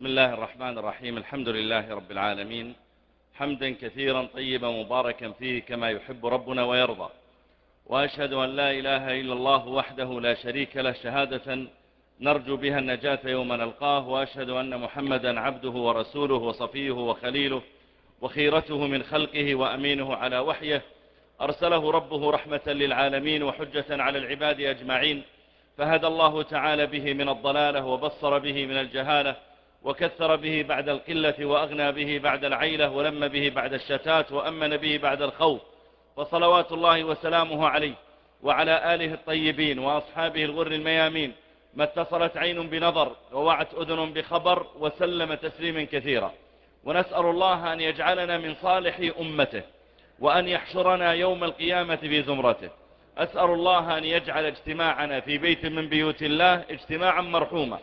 بسم الله الرحمن الرحيم. الحمد لله رب العالمين. حمدا كثيرا طيبا مباركا فيه كما يحب ربنا ويرضى. وأشهد أن لا إله إلا الله وحده لا شريك له شهادة نرجو بها النجاة يوم نلقاه. وأشهد أن محمدا عبده ورسوله وصفيه وخليله وخيرته من خلقه وأمينه على وحيه. أرسله ربه رحمة للعالمين وحجة على العباد أجمعين. فهدى الله تعالى به من الضلالة وبصر به من الجهالة. وكثر به بعد القلة وأغنى به بعد العيلة ولم به بعد الشتات وأمن به بعد الخوف. فصلوات الله وسلامه عليه وعلى آله الطيبين وأصحابه الغر الميامين ما اتصلت عين بنظر ووعت أذن بخبر وسلم تسليما كثيرا. ونسأل الله أن يجعلنا من صالح أمته وأن يحشرنا يوم القيامة في زمرته. أسأل الله أن يجعل اجتماعنا في بيت من بيوت الله اجتماعا مرحوما.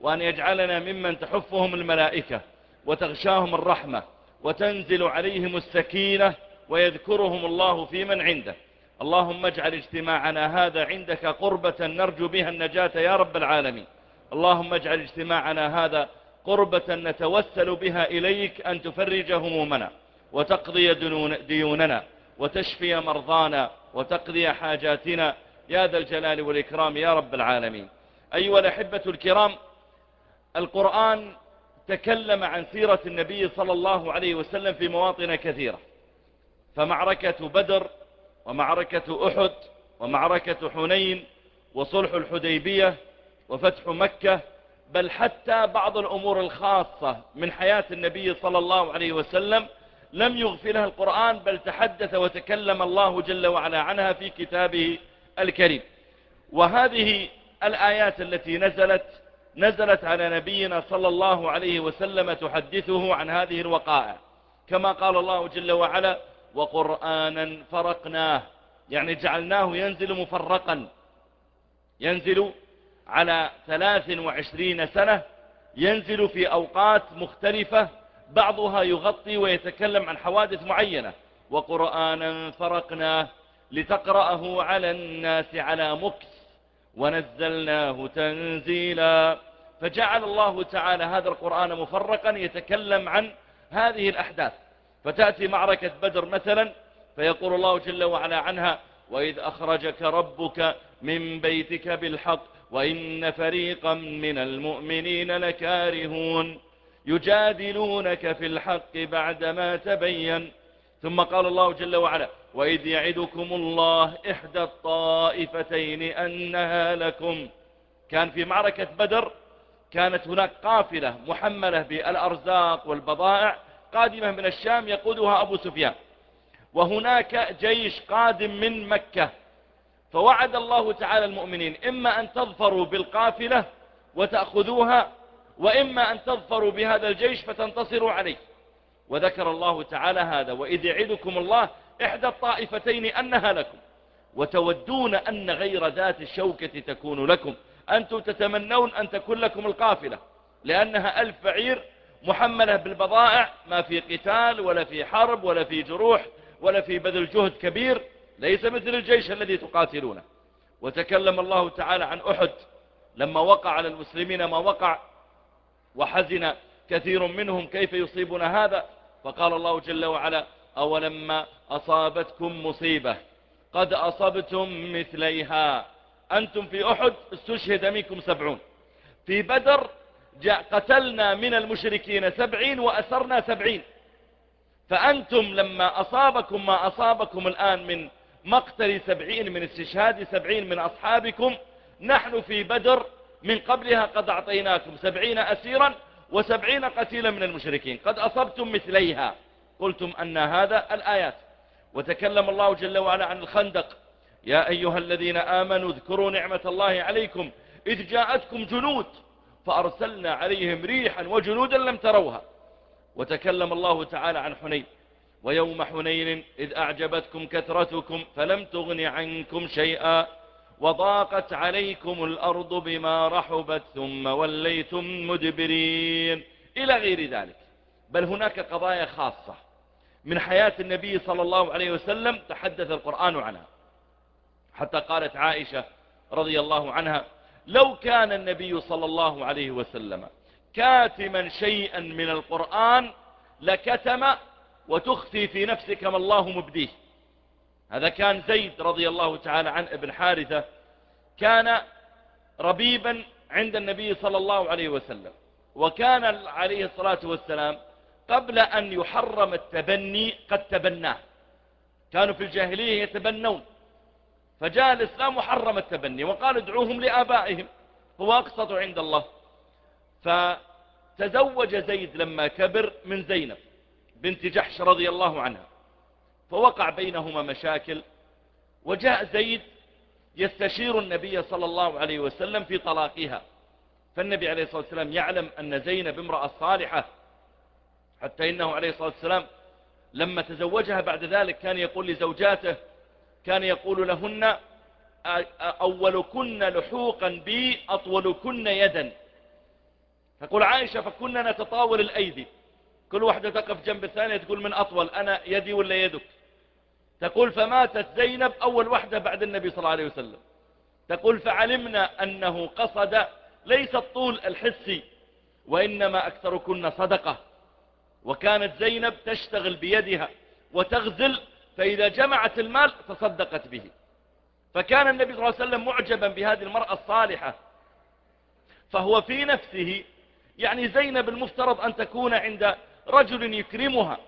وأن يجعلنا ممن تحفهم الملائكة وتغشاهم الرحمة وتنزل عليهم السكينة ويذكرهم الله في من عنده. اللهم اجعل اجتماعنا هذا عندك قربة نرجو بها النجاة يا رب العالمين. اللهم اجعل اجتماعنا هذا قربة نتوسل بها إليك أن تفرج همومنا وتقضي ديوننا وتشفي مرضانا وتقضي حاجاتنا. يا ذا الجلال والإكرام يا رب العالمين. أيها الأحبة الكرام القرآن تكلم عن سيرة النبي صلى الله عليه وسلم في مواطن كثيرة. فمعركة بدر ومعركة أحد ومعركة حنين وصلح الحديبية وفتح مكة بل حتى بعض الأمور الخاصة من حياة النبي صلى الله عليه وسلم لم يغفلها القرآن بل تحدث وتكلم الله جل وعلا عنها في كتابه الكريم. وهذه الآيات التي نزلت نزلت على نبينا صلى الله عليه وسلم تحدثه عن هذه الوقائع. كما قال الله جل وعلا وقرآنا فرقناه. يعني جعلناه ينزل مفرقا. ينزل على 23 سنة. ينزل في أوقات مختلفة. بعضها يغطي ويتكلم عن حوادث معينة. وقرآنا فرقناه لتقرأه على الناس على مكس. ونزلناه تنزيلا. فجعل الله تعالى هذا القرآن مفرقا يتكلم عن هذه الأحداث. فتأتي معركة بدر مثلا فيقول الله جل وعلا عنها وإذ أخرجك ربك من بيتك بالحق وإن فريقا من المؤمنين لكارهون. يجادلونك في الحق بعدما تبين. ثم قال الله جل وعلا وإذ يعدكم الله إحدى الطائفتين أنها لكم. كان في معركة بدر كانت هناك قافلة محملة بالأرزاق والبضائع قادمة من الشام يقودها أبو سفيان. وهناك جيش قادم من مكة. فوعد الله تعالى المؤمنين إما أن تظفروا بالقافلة وتأخذوها وإما أن تظفروا بهذا الجيش فتنتصروا عليه. وذكر الله تعالى هذا وإذ يعدكم الله إحدى الطائفتين أنها لكم وتودون أن غير ذات الشوكة تكون لكم. أنتم تتمنون أن تكون لكم القافلة لأنها ألف بعير محملة بالبضائع ما في قتال ولا في حرب ولا في جروح ولا في بذل جهد كبير ليس مثل الجيش الذي تقاتلونه. وتكلم الله تعالى عن أحد لما وقع على المسلمين ما وقع وحزن كثير منهم كيف يصيبنا هذا؟ فقال الله جل وعلا أولما أصابتكم مصيبة قد أصبتم مثليها. أنتم في أحد استشهد منكم سبعون. في بدر قتلنا من المشركين سبعين وأسرنا سبعين. فأنتم لما أصابكم ما أصابكم الآن من مقتل سبعين من استشهاد سبعين من أصحابكم نحن في بدر من قبلها قد أعطيناكم سبعين أسيرا وسبعين قتيلا من المشركين. قد أصبتم مثليها. قلتم أن هذا الآيات. وتكلم الله جل وعلا عن الخندق. يا أيها الذين آمنوا اذكروا نعمة الله عليكم إذ جاءتكم جنود فأرسلنا عليهم ريحا وجنودا لم تروها وتكلم الله تعالى عن حنين ويوم حنين إذ أعجبتكم كثرتكم فلم تغن عنكم شيئا وضاقت عليكم الأرض بما رحبت ثم وليتم مدبرين إلى غير ذلك بل هناك قضايا خاصة من حياة النبي صلى الله عليه وسلم تحدث القرآن عنها حتى قالت عائشة رضي الله عنها لو كان النبي صلى الله عليه وسلم كاتما شيئا من القرآن لكتم وتخفي في نفسك ما الله مبديه. هذا كان زيد رضي الله تعالى عن ابن حارثة كان ربيبا عند النبي صلى الله عليه وسلم وكان عليه الصلاة والسلام قبل أن يحرم التبني قد تبناه. كانوا في الجاهلية يتبنون. فجاء الإسلام وحرم التبني وقال ادعوهم لآبائهم هو أقصد عند الله. فتزوج زيد لما كبر من زينب بنت جحش رضي الله عنها. فوقع بينهما مشاكل وجاء زيد يستشير النبي صلى الله عليه وسلم في طلاقها. فالنبي عليه الصلاة والسلام يعلم أن زينب امرأة صالحة حتى إنه عليه الصلاة والسلام لما تزوجها بعد ذلك كان يقول لزوجاته كان يقول لهن أولكن لحوقا بي أطولكن يدا. تقول عائشة فكنا نتطاول الأيدي. كل واحدة تقف جنب الثانية تقول من أطول أنا يدي ولا يدك؟ تقول فماتت زينب أول واحدة بعد النبي صلى الله عليه وسلم. تقول فعلمنا أنه قصد ليس الطول الحسي وإنما أكثركن صدقة. وكانت زينب تشتغل بيدها وتغزل فإذا جمعت المال تصدقت به. فكان النبي صلى الله عليه وسلم معجبا بهذه المرأة الصالحة. فهو في نفسه يعني زينب المفترض أن تكون عند رجل يكرمها.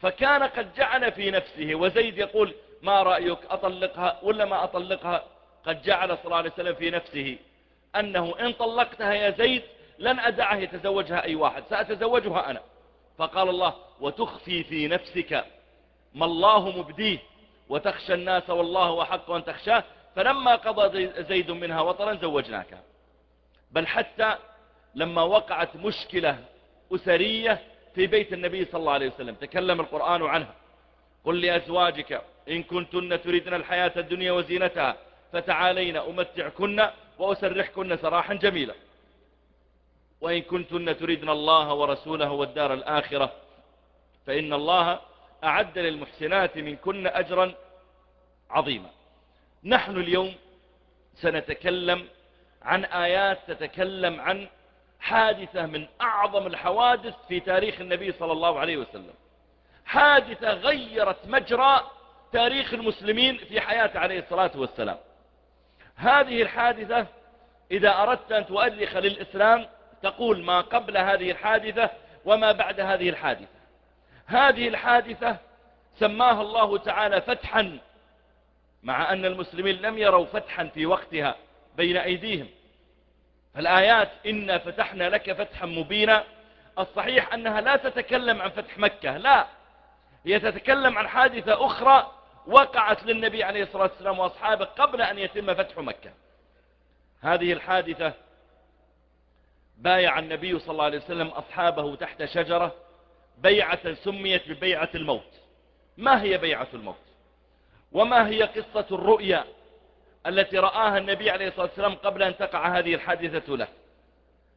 فكان قد جعل في نفسه وزيد يقول ما رأيك أطلقها ولا ما أطلقها؟ قد جعل صلى الله عليه وسلم في نفسه أنه إن طلقتها يا زيد لن أدعه يتزوجها أي واحد سأتزوجها أنا. فقال الله وتخفي في نفسك. ما الله مبديه وتخشى الناس والله أحق أن تخشاه فلما قضى زيد منها وطرا زوجناك. بل حتى لما وقعت مشكلة أسرية في بيت النبي صلى الله عليه وسلم تكلم القرآن عنها. قل لأزواجك إن كنتن تريدن الحياة الدنيا وزينتها فتعالين أمتعكن وأسرحكن سراحا جميلا. وإن كنتن تريدن الله ورسوله والدار الآخرة فإن الله أعد للمحسنات من كن أجرا عظيما. نحن اليوم سنتكلم عن آيات تتكلم عن حادثة من أعظم الحوادث في تاريخ النبي صلى الله عليه وسلم. حادثة غيرت مجرى تاريخ المسلمين في حياته عليه الصلاة والسلام. هذه الحادثة إذا أردت أن تؤرخ للإسلام تقول ما قبل هذه الحادثة وما بعد هذه الحادثة. هذه الحادثة سماها الله تعالى فتحا مع أن المسلمين لم يروا فتحا في وقتها بين أيديهم. فالآيات إنا فتحنا لك فتحا مبينا الصحيح أنها لا تتكلم عن فتح مكة لا. هي تتكلم عن حادثة أخرى وقعت للنبي عليه الصلاة والسلام وأصحابه قبل أن يتم فتح مكة. هذه الحادثة بايع النبي صلى الله عليه وسلم أصحابه تحت شجرة بيعة سميت ببيعة الموت. ما هي بيعة الموت؟ وما هي قصة الرؤيا التي رآها النبي عليه الصلاة والسلام قبل أن تقع هذه الحادثة له؟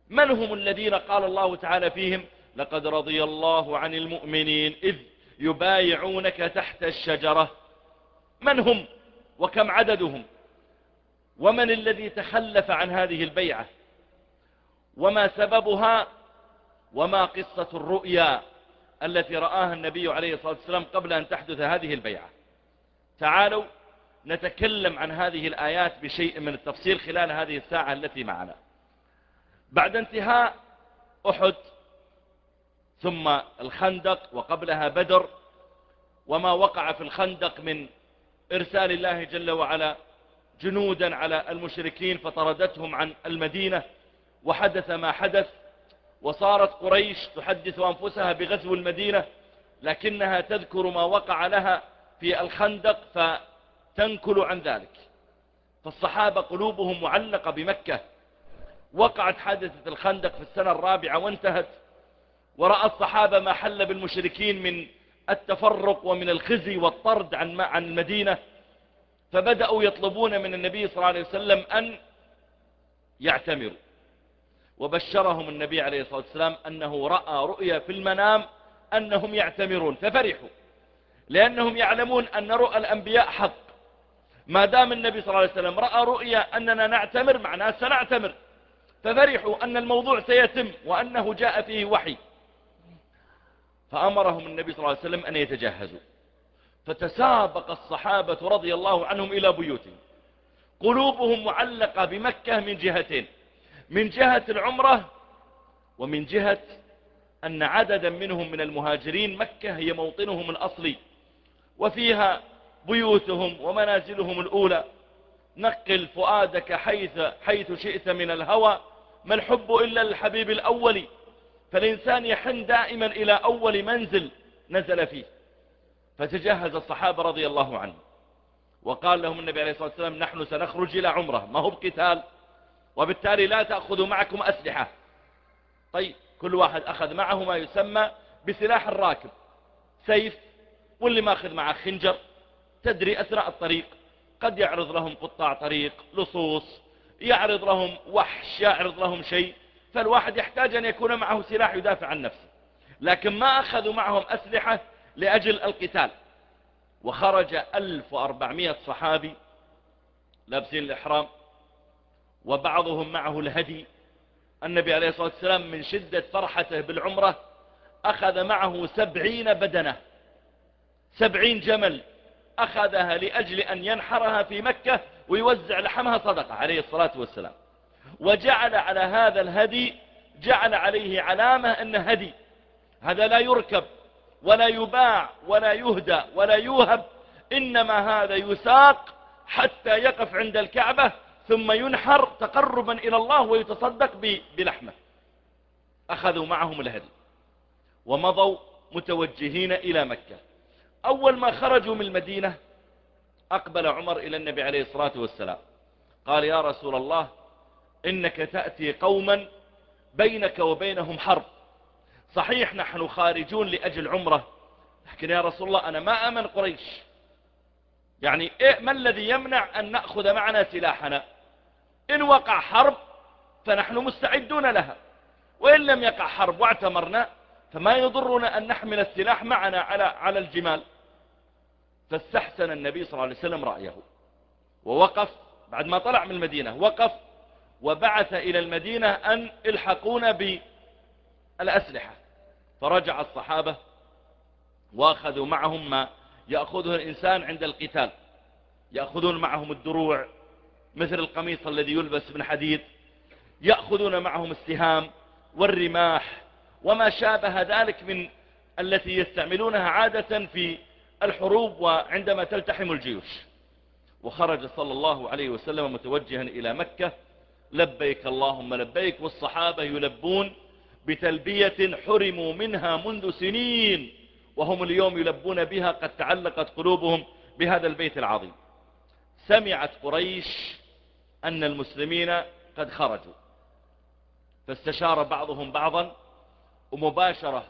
من هم الذين قال الله تعالى فيهم؟ لقد رضي الله عن المؤمنين إذ يبايعونك تحت الشجرة. من هم وكم عددهم؟ ومن الذي تخلف عن هذه البيعة؟ وما سببها؟ وما قصة الرؤيا؟ التي رآها النبي عليه الصلاة والسلام قبل أن تحدث هذه البيعة. تعالوا نتكلم عن هذه الآيات بشيء من التفصيل خلال هذه الساعة التي معنا. بعد انتهاء أحد ثم الخندق وقبلها بدر وما وقع في الخندق من إرسال الله جل وعلا جنودا على المشركين فطردتهم عن المدينة وحدث ما حدث. وصارت قريش تحدث أنفسها بغزو المدينة لكنها تذكر ما وقع لها في الخندق فتنكل عن ذلك. فالصحابة قلوبهم معلقة بمكة. وقعت حادثة الخندق في السنة الرابعة وانتهت. ورأى الصحابة ما حل بالمشركين من التفرق ومن الخزي والطرد عن عن المدينة. فبدأوا يطلبون من النبي صلى الله عليه وسلم أن يعتمروا. وبشرهم النبي عليه الصلاة والسلام أنه رأى رؤيا في المنام أنهم يعتمرون ففرحوا. لأنهم يعلمون أن رؤى الأنبياء حق. ما دام النبي صلى الله عليه وسلم رأى رؤيا أننا نعتمر معناه سنعتمر. ففرحوا أن الموضوع سيتم وأنه جاء فيه وحي. فأمرهم النبي صلى الله عليه وسلم أن يتجهزوا. فتسابق الصحابة رضي الله عنهم إلى بيوتهم. قلوبهم معلقة بمكة من جهتين. من جهة العمرة ومن جهة أن عددا منهم من المهاجرين مكة هي موطنهم الأصلي. وفيها بيوتهم ومنازلهم الأولى. نقل فؤادك حيث, حيث شئت من الهوى. ما الحب إلا الحبيب الأولي فالإنسان يحن دائما إلى أول منزل نزل فيه. فتجهز الصحابة رضي الله عنه وقال لهم النبي عليه الصلاة والسلام نحن سنخرج إلى عمرة. ما هو بقتال؟ وبالتالي لا تأخذوا معكم أسلحة. طيب كل واحد أخذ معه ما يسمى بسلاح الراكب. سيف واللي ماخذ معه خنجر. تدري أسرع الطريق. قد يعرض لهم قطاع طريق لصوص. يعرض لهم وحش يعرض لهم شيء. فالواحد يحتاج أن يكون معه سلاح يدافع عن نفسه. لكن ما أخذوا معهم أسلحة لأجل القتال. وخرج 1400 صحابي لابسين الإحرام. وبعضهم معه الهدي. النبي عليه الصلاة والسلام من شدة فرحته بالعمرة أخذ معه سبعين بدنة. سبعين جمل أخذها لأجل أن ينحرها في مكة ويوزع لحمها صدقة عليه الصلاة والسلام. وجعل على هذا الهدي جعل عليه علامة أنه هدي. هذا لا يركب ولا يباع ولا يهدى ولا يوهب إنما هذا يساق حتى يقف عند الكعبة ثم ينحر تقربا إلى الله ويتصدق بلحمة. أخذوا معهم الهدي ومضوا متوجهين إلى مكة. أول ما خرجوا من المدينة أقبل عمر إلى النبي عليه الصلاة والسلام. قال يا رسول الله إنك تأتي قوما بينك وبينهم حرب. صحيح نحن خارجون لأجل عمرة لكن يا رسول الله أنا ما أمن قريش. يعني إيه، ما الذي يمنع أن نأخذ معنا سلاحنا؟ إن وقع حرب فنحن مستعدون لها. وإن لم يقع حرب واعتمرنا فما يضرنا أن نحمل السلاح معنا على, على الجمال. فاستحسن النبي صلى الله عليه وسلم رأيه. ووقف بعد ما طلع من المدينة وقف وبعث إلى المدينة أن الحقون بالأسلحة. فرجع الصحابة وأخذوا معهم ما يأخذه الإنسان عند القتال. يأخذون معهم الدروع مثل القميص الذي يلبس من حديد يأخذون معهم السهام والرماح وما شابه ذلك من التي يستعملونها عادة في الحروب وعندما تلتحم الجيوش. وخرج صلى الله عليه وسلم متوجها إلى مكة لبيك اللهم لبيك والصحابة يلبون بتلبية حرموا منها منذ سنين وهم اليوم يلبون بها قد تعلقت قلوبهم بهذا البيت العظيم. سمعت قريش أن المسلمين قد خرجوا. فاستشار بعضهم بعضا ومباشرة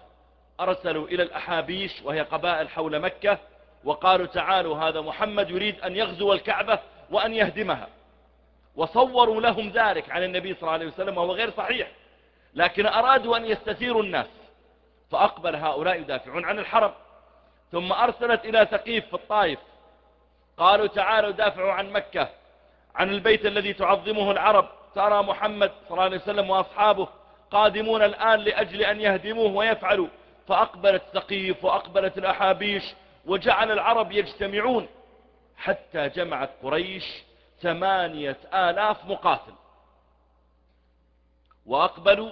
أرسلوا إلى الأحابيش وهي قبائل حول مكة وقالوا تعالوا هذا محمد يريد أن يغزو الكعبة وأن يهدمها. وصوروا لهم ذلك عن النبي صلى الله عليه وسلم وهو غير صحيح. لكن أرادوا أن يستثيروا الناس. فأقبل هؤلاء يدافعون عن الحرم. ثم أرسلت إلى ثقيف في الطائف. قالوا تعالوا دافعوا عن مكة. عن البيت الذي تعظمه العرب. ترى محمد صلى الله عليه وسلم وأصحابه قادمون الآن لأجل أن يهدموه ويفعلوا. فأقبلت ثقيف وأقبلت الأحابيش وجعل العرب يجتمعون. حتى جمعت قريش ثمانية آلاف مقاتل. وأقبلوا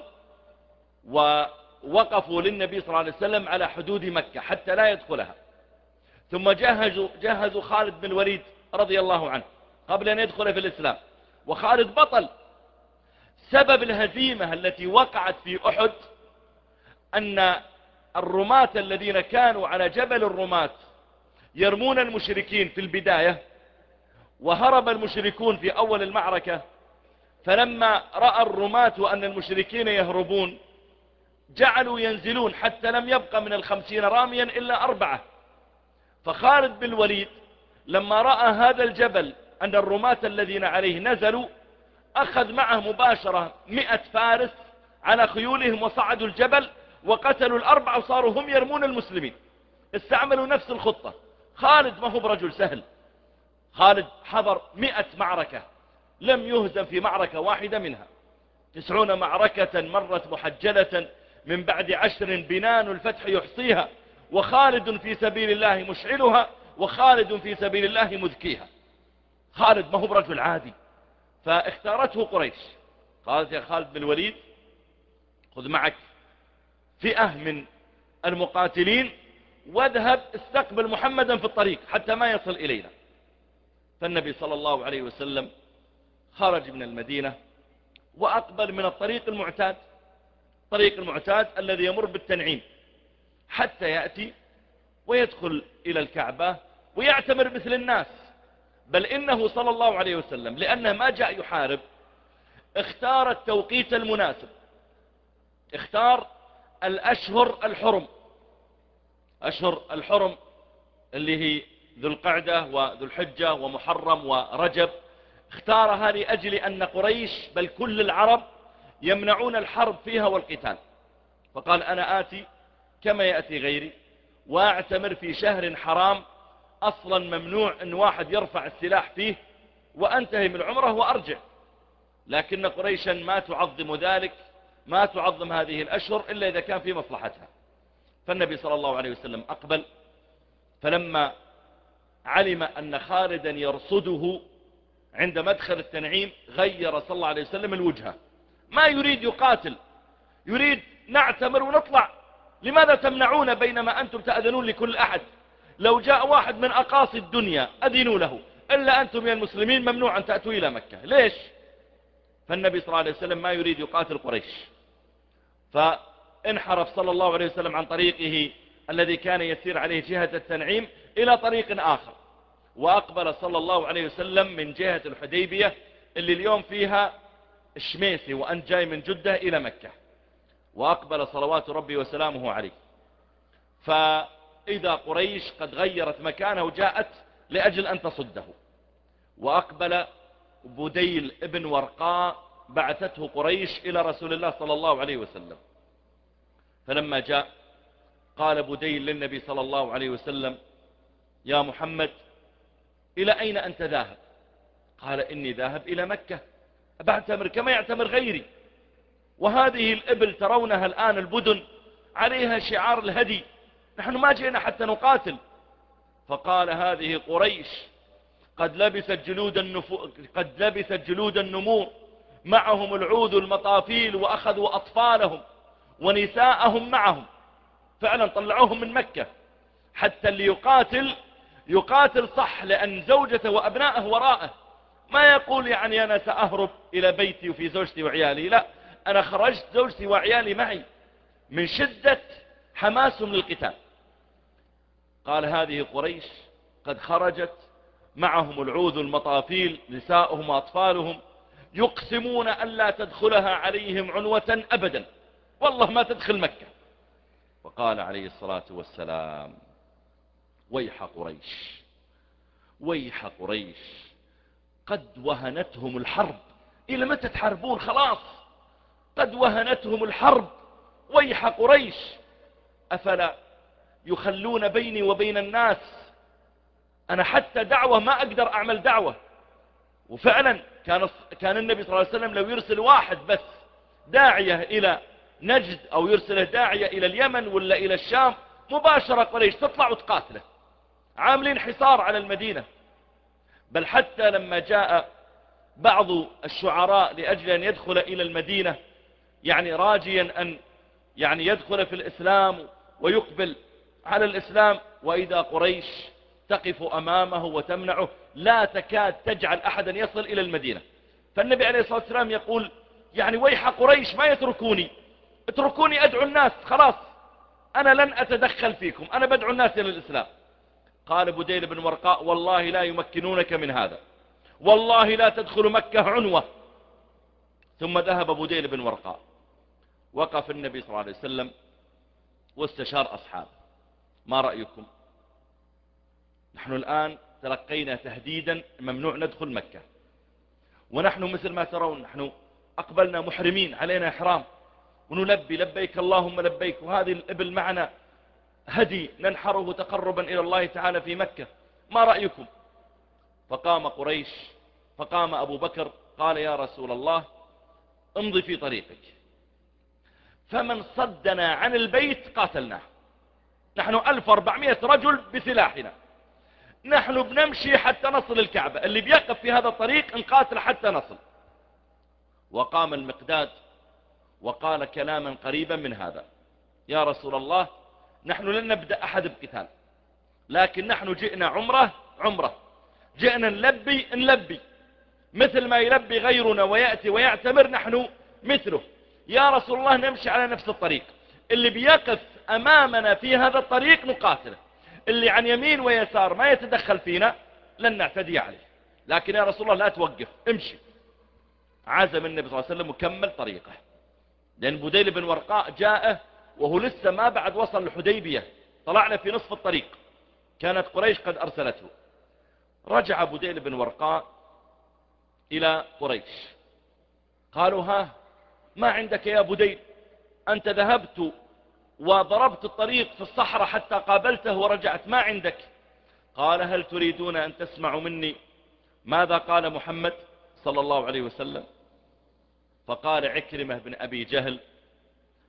ووقفوا للنبي صلى الله عليه وسلم على حدود مكة حتى لا يدخلها. ثم جهزوا, جهزوا خالد بن الوليد رضي الله عنه. قبل أن يدخل في الإسلام. وخالد بطل. سبب الهزيمة التي وقعت في أحد أن الرماة الذين كانوا على جبل الرماة يرمون المشركين في البداية وهرب المشركون في أول المعركة. فلما رأى الرماة أن المشركين يهربون جعلوا ينزلون حتى لم يبقى من الخمسين راميا إلا أربعة. فخالد بالوليد لما رأى هذا الجبل أن الرماة الذين عليه نزلوا أخذ معه مباشرة مئة فارس على خيولهم وصعدوا الجبل وقتلوا الأربعة وصاروا هم يرمون المسلمين. استعملوا نفس الخطة. خالد ما هو برجل سهل. خالد حضر مئة معركة. لم يهزم في معركة واحدة منها. تسعون معركة مرت محجلة من بعد عشر بنان الفتح يحصيها. وخالد في سبيل الله مشعلها. وخالد في سبيل الله مذكيها. خالد ما هو برجل عادي. فاختارته قريش. قالت يا خالد بن الوليد خذ معك فئة من المقاتلين واذهب استقبل محمدا في الطريق حتى ما يصل إلينا. فالنبي صلى الله عليه وسلم خرج من المدينة وأقبل من الطريق المعتاد الطريق المعتاد الذي يمر بالتنعيم حتى يأتي ويدخل إلى الكعبة ويعتمر مثل الناس. بل إنه صلى الله عليه وسلم لأنه ما جاء يحارب اختار التوقيت المناسب. اختار الأشهر الحرم. أشهر الحرم اللي هي ذو القعدة وذو الحجة ومحرم ورجب. اختارها لأجل أن قريش بل كل العرب يمنعون الحرب فيها والقتال. فقال أنا آتي كما يأتي غيري وأعتمر في شهر حرام أصلا ممنوع أن واحد يرفع السلاح فيه وأنتهي من عمره وأرجع. لكن قريشا ما تعظم ذلك ما تعظم هذه الأشهر إلا إذا كان في مصلحتها. فالنبي صلى الله عليه وسلم أقبل فلما علم أن خالدا يرصده عند مدخل التنعيم غير صلى الله عليه وسلم الوجهة. ما يريد يقاتل يريد نعتمر ونطلع. لماذا تمنعون بينما أنتم تأذنون لكل أحد؟ لو جاء واحد من أقاصي الدنيا أدينوا له إلا أنتم يا المسلمين ممنوع أن تأتوا إلى مكة. ليش؟ فالنبي صلى الله عليه وسلم ما يريد يقاتل قريش. فانحرف صلى الله عليه وسلم عن طريقه الذي كان يسير عليه جهة التنعيم إلى طريق آخر. وأقبل صلى الله عليه وسلم من جهة الحديبية اللي اليوم فيها الشميسي وأنت جاي من جدة إلى مكة. وأقبل صلوات ربي وسلامه عليه. فأقبل إذا قريش قد غيرت مكانه جاءت لأجل أن تصده. وأقبل بديل ابن ورقاء بعثته قريش إلى رسول الله صلى الله عليه وسلم. فلما جاء قال بديل للنبي صلى الله عليه وسلم يا محمد إلى أين أنت ذاهب؟ قال إني ذاهب إلى مكة. أبعتمر كما يعتمر غيري. وهذه الإبل ترونها الآن البدن عليها شعار الهدي. نحن ما جئنا حتى نقاتل. فقال هذه قريش قد لبست جلود النفو قد لبست جلود النمور معهم العود المطافيل وأخذوا أطفالهم ونساءهم معهم. فعلا طلعوهم من مكة. حتى اللي يقاتل يقاتل صح لأن زوجته وأبنائه وراءه. ما يقول يعني أنا سأهرب إلى بيتي وفي زوجتي وعيالي. لا أنا خرجت زوجتي وعيالي معي من شدة حماسهم للقتال. قال هذه قريش قد خرجت معهم العود المطافيل نساؤهم وأطفالهم يقسمون ألا تدخلها عليهم عنوة أبدا. والله ما تدخل مكة. وقال عليه الصلاة والسلام ويح قريش ويح قريش قد وهنتهم الحرب. إلى متى تحاربون؟ خلاص. قد وهنتهم الحرب. ويح قريش. أفلا يخلون بيني وبين الناس. أنا حتى دعوة ما أقدر أعمل دعوة. وفعلا كان, كان النبي صلى الله عليه وسلم لو يرسل واحد بس داعية إلى نجد أو يرسله داعية إلى اليمن ولا إلى الشام مباشرة قريش تطلع وتقاتله. عاملين حصار على المدينة. بل حتى لما جاء بعض الشعراء لأجل أن يدخل إلى المدينة يعني راجيا أن يعني يدخل في الإسلام ويقبل على الإسلام وإذا قريش تقف أمامه وتمنعه لا تكاد تجعل أحدا يصل إلى المدينة. فالنبي عليه الصلاة والسلام يقول يعني ويح قريش ما يتركوني. اتركوني أدعو الناس خلاص. أنا لن أتدخل فيكم. أنا بدعو الناس إلى الإسلام. قال بديل بن ورقاء والله لا يمكنونك من هذا. والله لا تدخل مكة عنوة. ثم ذهب بديل بن ورقاء. وقف النبي صلى الله عليه وسلم واستشار أصحابه. ما رأيكم؟ نحن الآن تلقينا تهديدا ممنوع ندخل مكة. ونحن مثل ما ترون نحن أقبلنا محرمين علينا إحرام. ونلبي لبيك اللهم لبيك وهذه الإبل معنا هدي ننحره تقربا إلى الله تعالى في مكة. ما رأيكم؟ فقام قريش فقام أبو بكر قال يا رسول الله امضي في طريقك. فمن صدنا عن البيت قاتلناه. نحن 1400 رجل بسلاحنا. نحن بنمشي حتى نصل الكعبة. اللي بيقف في هذا الطريق نقاتل حتى نصل. وقام المقداد وقال كلاما قريبا من هذا. يا رسول الله نحن لن نبدأ أحد بقتال. لكن نحن جئنا عمرة عمرة. جئنا نلبي نلبي. مثل ما يلبي غيرنا ويأتي ويعتمر نحن مثله. يا رسول الله نمشي على نفس الطريق. اللي بيقف أمامنا في هذا الطريق نقاتله اللي عن يمين ويسار ما يتدخل فينا لن نعتدي عليه. لكن يا رسول الله لا توقف امشي. عزم النبي صلى الله عليه وسلم وكمل طريقه. لأن بوديل بن ورقاء جاءه وهو لسه ما بعد وصل الحديبية. طلعنا في نصف الطريق. كانت قريش قد أرسلته. رجع بوديل بن ورقاء إلى قريش. قالوا ها ما عندك يا بوديل أنت ذهبت وضربت الطريق في الصحراء حتى قابلته ورجعت ما عندك. قال هل تريدون أن تسمعوا مني؟ ماذا قال محمد صلى الله عليه وسلم؟ فقال عكرمة بن أبي جهل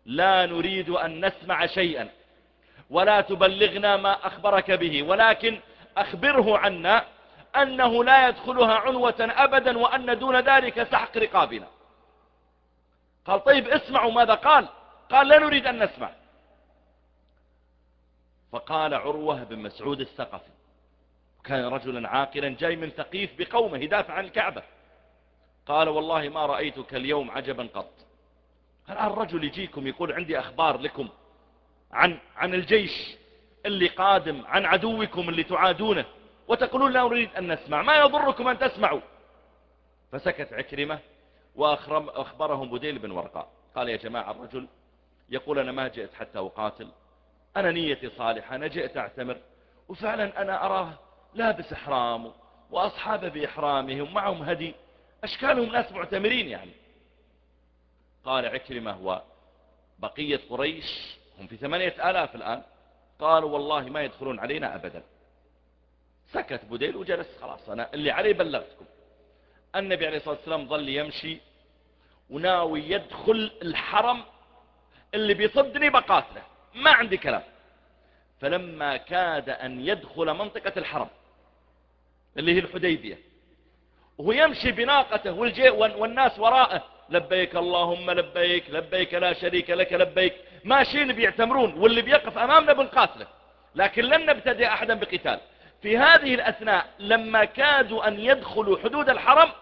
لا نريد أن نسمع شيئا ولا تبلغنا ما أخبرك به ولكن أخبره عنا أنه لا يدخلها عنوة أبدا وأن دون ذلك سحق رقابنا. قال طيب اسمعوا ماذا قال. قال لا نريد أن نسمع. فقال عروة بن مسعود الثقفي. كان رجلا عاقلا جاي من ثقيف بقومه يدافع عن الكعبة. قال والله ما رأيتك اليوم عجبا قط. الآن الرجل يجيكم يقول عندي أخبار لكم عن, عن الجيش اللي قادم عن عدوكم اللي تعادونه وتقولون لا أريد أن نسمع. ما يضركم أن تسمعوا؟ فسكت عكرمة وأخبرهم بديل بن ورقاء. قال يا جماعة الرجل يقول أنا ما جئت حتى أقاتل. أنا نيتي صالحة أنا جئت أعتمر. وفعلا أنا أراه لابس إحرامه وأصحابه بإحرامهم معهم هدي. أشكالهم ناس معتمرين يعني. قال عكرمة هو؟ بقية قريش هم في ثمانية آلاف الآن. قالوا والله ما يدخلون علينا أبدا. سكت بوديل وجلس. خلاص أنا اللي عليه بلغتكم. النبي عليه الصلاة والسلام ظل يمشي وناوي يدخل الحرم اللي بيصدني بقاتله. ما عندي كلام. فلما كاد أن يدخل منطقة الحرم اللي هي الحديبية وهو يمشي بناقته والناس وراءه لبيك اللهم لبيك لبيك لا شريك لك لبيك. ماشيين بيعتمرون واللي بيقف أمامنا بنقاتله. لكن لن نبتدئ أحدا بقتال. في هذه الأثناء لما كادوا أن يدخلوا حدود الحرم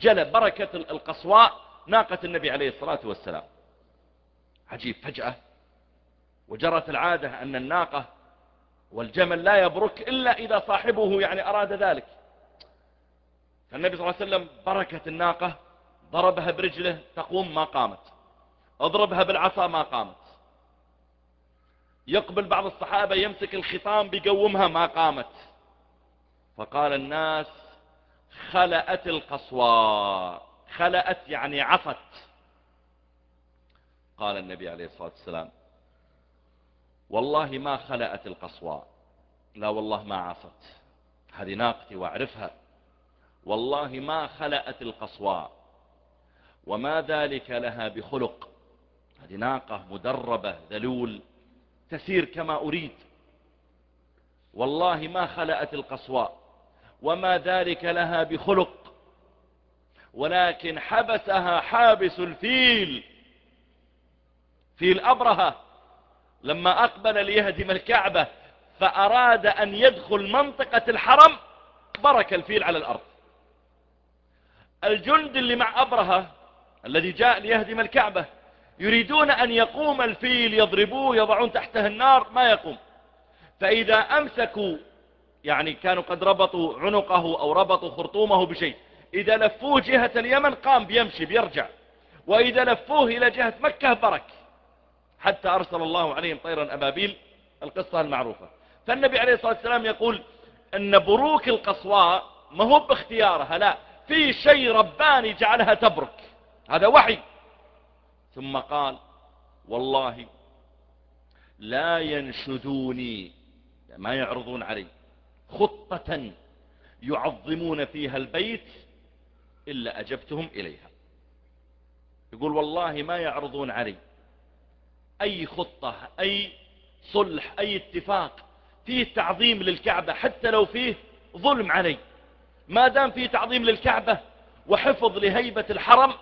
جل بركة القصواء ناقة النبي عليه الصلاة والسلام. عجيب فجأة وجرت العادة أن الناقة والجمل لا يبرك إلا إذا صاحبه يعني أراد ذلك. فالنبي صلى الله عليه وسلم بركت الناقة ضربها برجله تقوم ما قامت. اضربها بالعصا ما قامت. يقبل بعض الصحابة يمسك الخطام بيقومها ما قامت. فقال الناس خلأت القصوى خلأت يعني عصت. قال النبي عليه الصلاة والسلام والله ما خلأت القصواء لا والله ما عصت هذه ناقتي وأعرفها. والله ما خلأت القصواء وما ذلك لها بخلق. هذه ناقة مدربة ذلول تسير كما أريد. والله ما خلأت القصواء وما ذلك لها بخلق. ولكن حبسها حابس الفيل. فيل أبرهة. لما أقبل ليهدم الكعبة فأراد أن يدخل منطقة الحرم برك الفيل على الأرض. الجند اللي مع أبرهة الذي جاء ليهدم الكعبة يريدون أن يقوم الفيل يضربوه يضعون تحته النار ما يقوم. فإذا أمسكوا يعني كانوا قد ربطوا عنقه أو ربطوا خرطومه بشيء إذا لفوه جهة اليمن قام بيمشي بيرجع. وإذا لفوه إلى جهة مكة برك. حتى أرسل الله عليهم طيرا أبابيل القصة المعروفة. فالنبي عليه الصلاة والسلام يقول أن بروك القصواء ما هو باختيارها لا في شيء رباني جعلها تبرك. هذا وحي. ثم قال والله لا ينشدوني ما يعرضون علي خطة يعظمون فيها البيت إلا أجبتهم إليها. يقول والله ما يعرضون علي. أي خطة أي صلح أي اتفاق فيه تعظيم للكعبة حتى لو فيه ظلم علي. ما دام فيه تعظيم للكعبة وحفظ لهيبة الحرم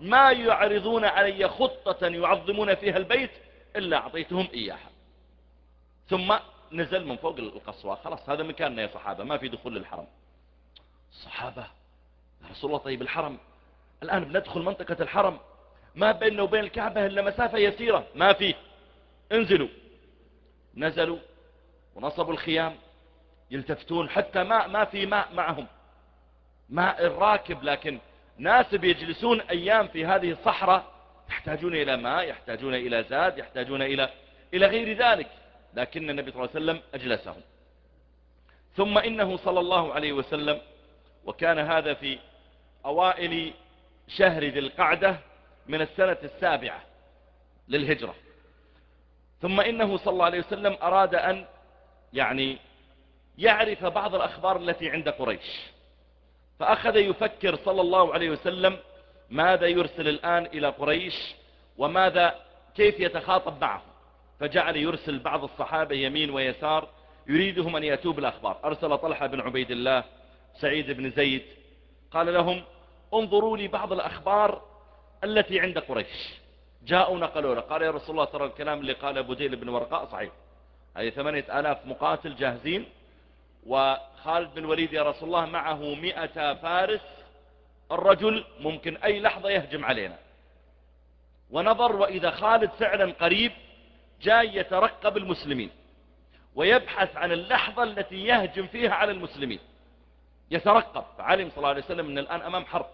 ما يعرضون علي خطة يعظمون فيها البيت إلا أعطيتهم إياها. ثم نزل من فوق القصوى خلاص هذا مكاننا يا صحابة ما في دخول للحرم. الصحابة رسول الله طيب الحرم. الآن بندخل منطقة الحرم. ما بيننا وبين الكعبة إلا مسافة يسيرة. ما فيه انزلوا. نزلوا. ونصبوا الخيام. يلتفتون حتى ما, ما في ماء معهم. ماء الراكب لكن ناس بيجلسون أيام في هذه الصحراء. يحتاجون إلى ماء يحتاجون إلى زاد يحتاجون إلى, إلى غير ذلك. لكن النبي صلى الله عليه وسلم أجلسهم. ثم إنه صلى الله عليه وسلم وكان هذا في أوائل شهر ذي القعدة من السنة السابعة للهجرة. ثم إنه صلى الله عليه وسلم أراد أن يعني يعرف بعض الأخبار التي عند قريش. فأخذ يفكر صلى الله عليه وسلم ماذا يرسل الآن إلى قريش وماذا كيف يتخاطب معه فجعل يرسل بعض الصحابة يمين ويسار يريدهم أن يأتوا بالأخبار. أرسل طلحة بن عبيد الله سعيد بن زيد قال لهم انظروا لي بعض الأخبار التي عند قريش. جاءوا نقلوا له قال يا رسول الله ترى الكلام اللي قال أبو جيل بن ورقاء صحيح. هذه ثمانية آلاف مقاتل جاهزين وخالد بن وليد يا رسول الله معه مئة فارس. الرجل ممكن أي لحظة يهجم علينا. ونظر وإذا خالد فعلا قريب جاي يترقب المسلمين ويبحث عن اللحظة التي يهجم فيها على المسلمين. يترقب. فعلم صلى الله عليه وسلم أن الآن أمام حرب.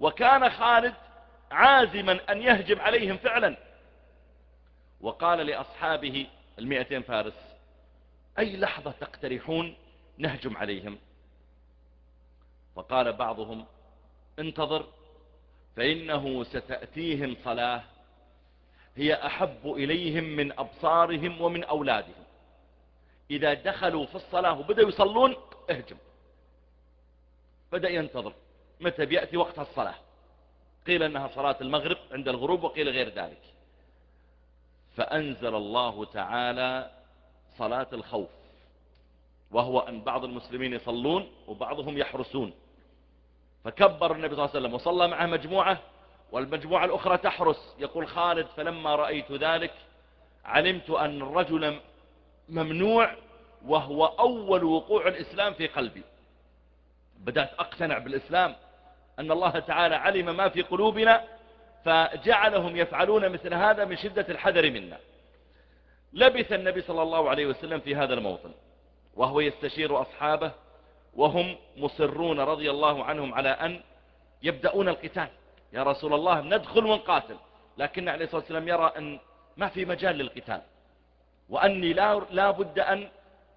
وكان خالد عازما أن يهجم عليهم فعلا. وقال لأصحابه المئتين فارس أي لحظة تقترحون نهجم عليهم؟ فقال بعضهم انتظر فإنه ستأتيهم صلاة هي أحب إليهم من أبصارهم ومن أولادهم. إذا دخلوا في الصلاة وبدأوا يصلون اهجم. بدأ ينتظر. متى بيأتي وقتها الصلاة؟ قيل أنها صلاة المغرب عند الغروب وقيل غير ذلك. فأنزل الله تعالى صلاة الخوف وهو أن بعض المسلمين يصلون وبعضهم يحرسون. فكبر النبي صلى الله عليه وسلم وصلى معه مجموعة والمجموعة الأخرى تحرس. يقول خالد فلما رأيت ذلك علمت أن الرجل ممنوع وهو أول وقوع الإسلام في قلبي. بدأت أقتنع بالإسلام. أن الله تعالى علم ما في قلوبنا فجعلهم يفعلون مثل هذا من شدة الحذر منا. لبث النبي صلى الله عليه وسلم في هذا الموطن وهو يستشير أصحابه وهم مصرون رضي الله عنهم على أن يبدأون القتال. يا رسول الله ندخل ونقاتل. لكن عليه الصلاة والسلام يرى أن ما في مجال للقتال وأني لا, لا بد أن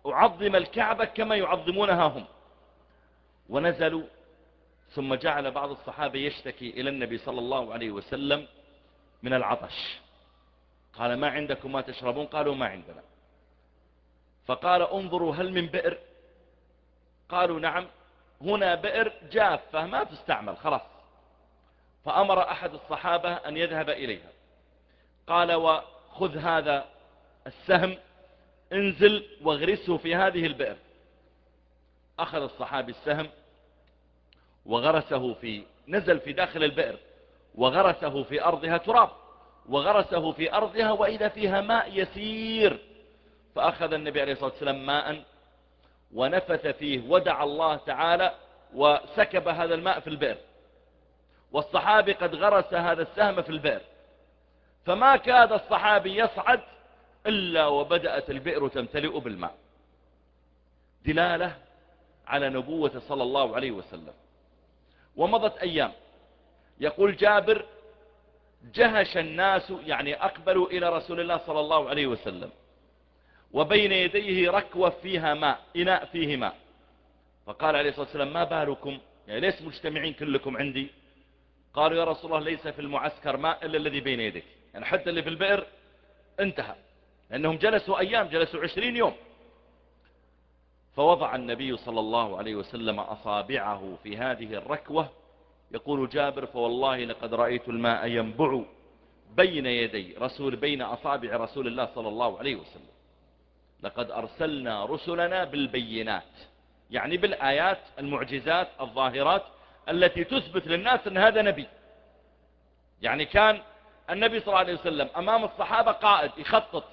أعظم الكعبة كما يعظمونها هم. ونزلوا ثم جعل بعض الصحابة يشتكي إلى النبي صلى الله عليه وسلم من العطش. قال ما عندكم ما تشربون؟ قالوا ما عندنا. فقال انظروا هل من بئر؟ قالوا نعم. هنا بئر جافة ما تستعمل خلاص. فأمر أحد الصحابة أن يذهب إليها. قال وخذ هذا السهم انزل واغرسه في هذه البئر. أخذ الصحابي السهم وغرسه في نزل في داخل البئر. وغرسه في أرضها تراب. وغرسه في أرضها وإذا فيها ماء يسير. فأخذ النبي عليه الصلاة والسلام ماء ونفث فيه ودع الله تعالى وسكب هذا الماء في البئر. والصحابي قد غرس هذا السهم في البئر. فما كاد الصحابي يصعد إلا وبدأت البئر تمتلئ بالماء. دلالة على نبوة صلى الله عليه وسلم. ومضت أيام. يقول جابر جهش الناس يعني أقبلوا إلى رسول الله صلى الله عليه وسلم. وبين يديه ركوة فيها ماء إناء فيه ماء. فقال عليه الصلاة والسلام ما بالكم؟ يعني ليس مجتمعين كلكم عندي. قالوا يا رسول الله ليس في المعسكر ماء إلا الذي بين يديك. يعني حتى اللي في البئر انتهى. لأنهم جلسوا أيام جلسوا عشرين يوم. فوضع النبي صلى الله عليه وسلم أصابعه في هذه الركوة. يقول جابر فوالله لقد رأيت الماء ينبع بين يدي رسول بين أصابع رسول الله صلى الله عليه وسلم. لقد أرسلنا رسلنا بالبينات يعني بالآيات المعجزات الظاهرات التي تثبت للناس أن هذا نبي. يعني كان النبي صلى الله عليه وسلم أمام الصحابة قائد يخطط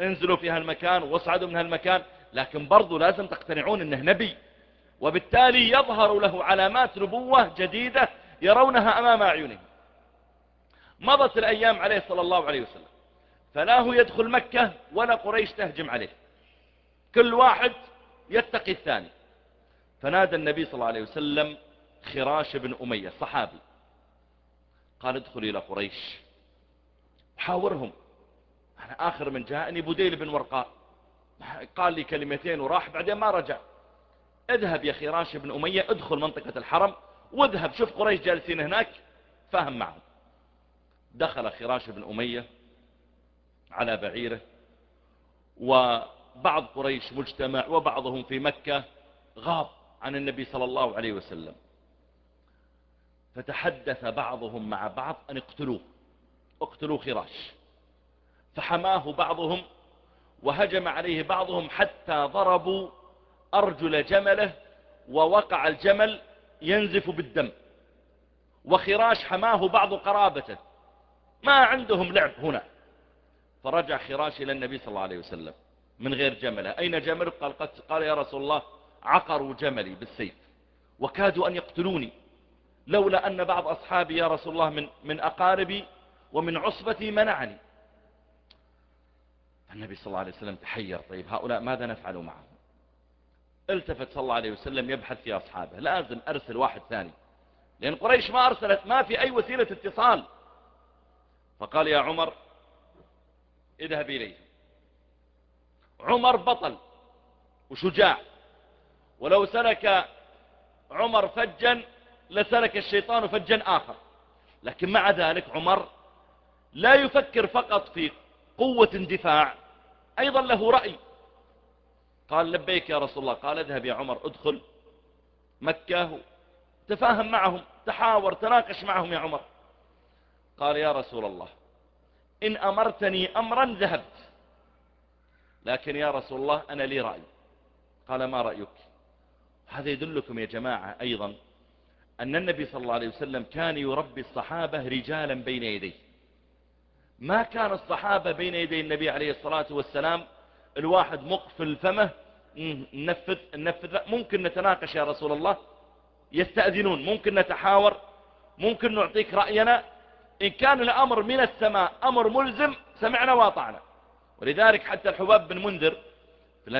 انزلوا في هالمكان واصعدوا من هالمكان. لكن برضو لازم تقتنعون أنه نبي. وبالتالي يظهر له علامات نبوة جديدة يرونها أمام أعينهم. مضت الأيام عليه صلى الله عليه وسلم. فلا هو يدخل مكة ولا قريش تهجم عليه. كل واحد يتقي الثاني. فنادى النبي صلى الله عليه وسلم خراش بن أمية صحابي. قال ادخل إلى قريش. حاورهم. أنا آخر من جاءني بديل بن ورقاء. قال لي كلمتين وراح بعدين ما رجع. اذهب يا أخي راشد بن أمية ادخل منطقة الحرم واذهب. شوف قريش جالسين هناك فهم معهم. دخل خراش بن أمية على بعيره وبعض قريش مجتمع وبعضهم في مكة غاب عن النبي صلى الله عليه وسلم. فتحدث بعضهم مع بعض أن اقتلوه اقتلوا خراش. فحماه بعضهم وهجم عليه بعضهم حتى ضربوا أرجل جمله ووقع الجمل ينزف بالدم. وخراش حماه بعض قرابته. ما عندهم لعب هنا. فرجع خراش إلى النبي صلى الله عليه وسلم. من غير جمله. أين جمل؟ قال, قال يا رسول الله عقروا جملي بالسيف. وكادوا أن يقتلوني. لولا أن بعض أصحابي يا رسول الله من, من أقاربي ومن عصبتي منعني. النبي صلى الله عليه وسلم تحير. طيب هؤلاء ماذا نفعل معهم؟ التفت صلى الله عليه وسلم يبحث في أصحابه. لازم أرسل واحد ثاني. لأن قريش ما أرسلت ما في أي وسيلة اتصال. فقال يا عمر اذهب إليه. عمر بطل وشجاع. ولو سلك عمر فجا لسلك الشيطان فجا آخر. لكن مع ذلك عمر لا يفكر فقط في قوة اندفاع أيضا له رأي. قال لبيك يا رسول الله قال اذهب يا عمر ادخل مكة تفاهم معهم تحاور تناقش معهم يا عمر. قال يا رسول الله إن أمرتني أمرا ذهبت. لكن يا رسول الله أنا لي رأي. قال ما رأيك؟ هذا يدلكم يا جماعة أيضا أن النبي صلى الله عليه وسلم كان يربي الصحابة رجالا بين يديه. ما كان الصحابة بين يدي النبي عليه الصلاة والسلام الواحد مقفل فمه ننفذ ننفذ ممكن نتناقش يا رسول الله. يستأذنون ممكن نتحاور ممكن نعطيك رأينا. إن كان الأمر من السماء أمر ملزم سمعنا وأطعنا. ولذلك حتى الحباب بن منذر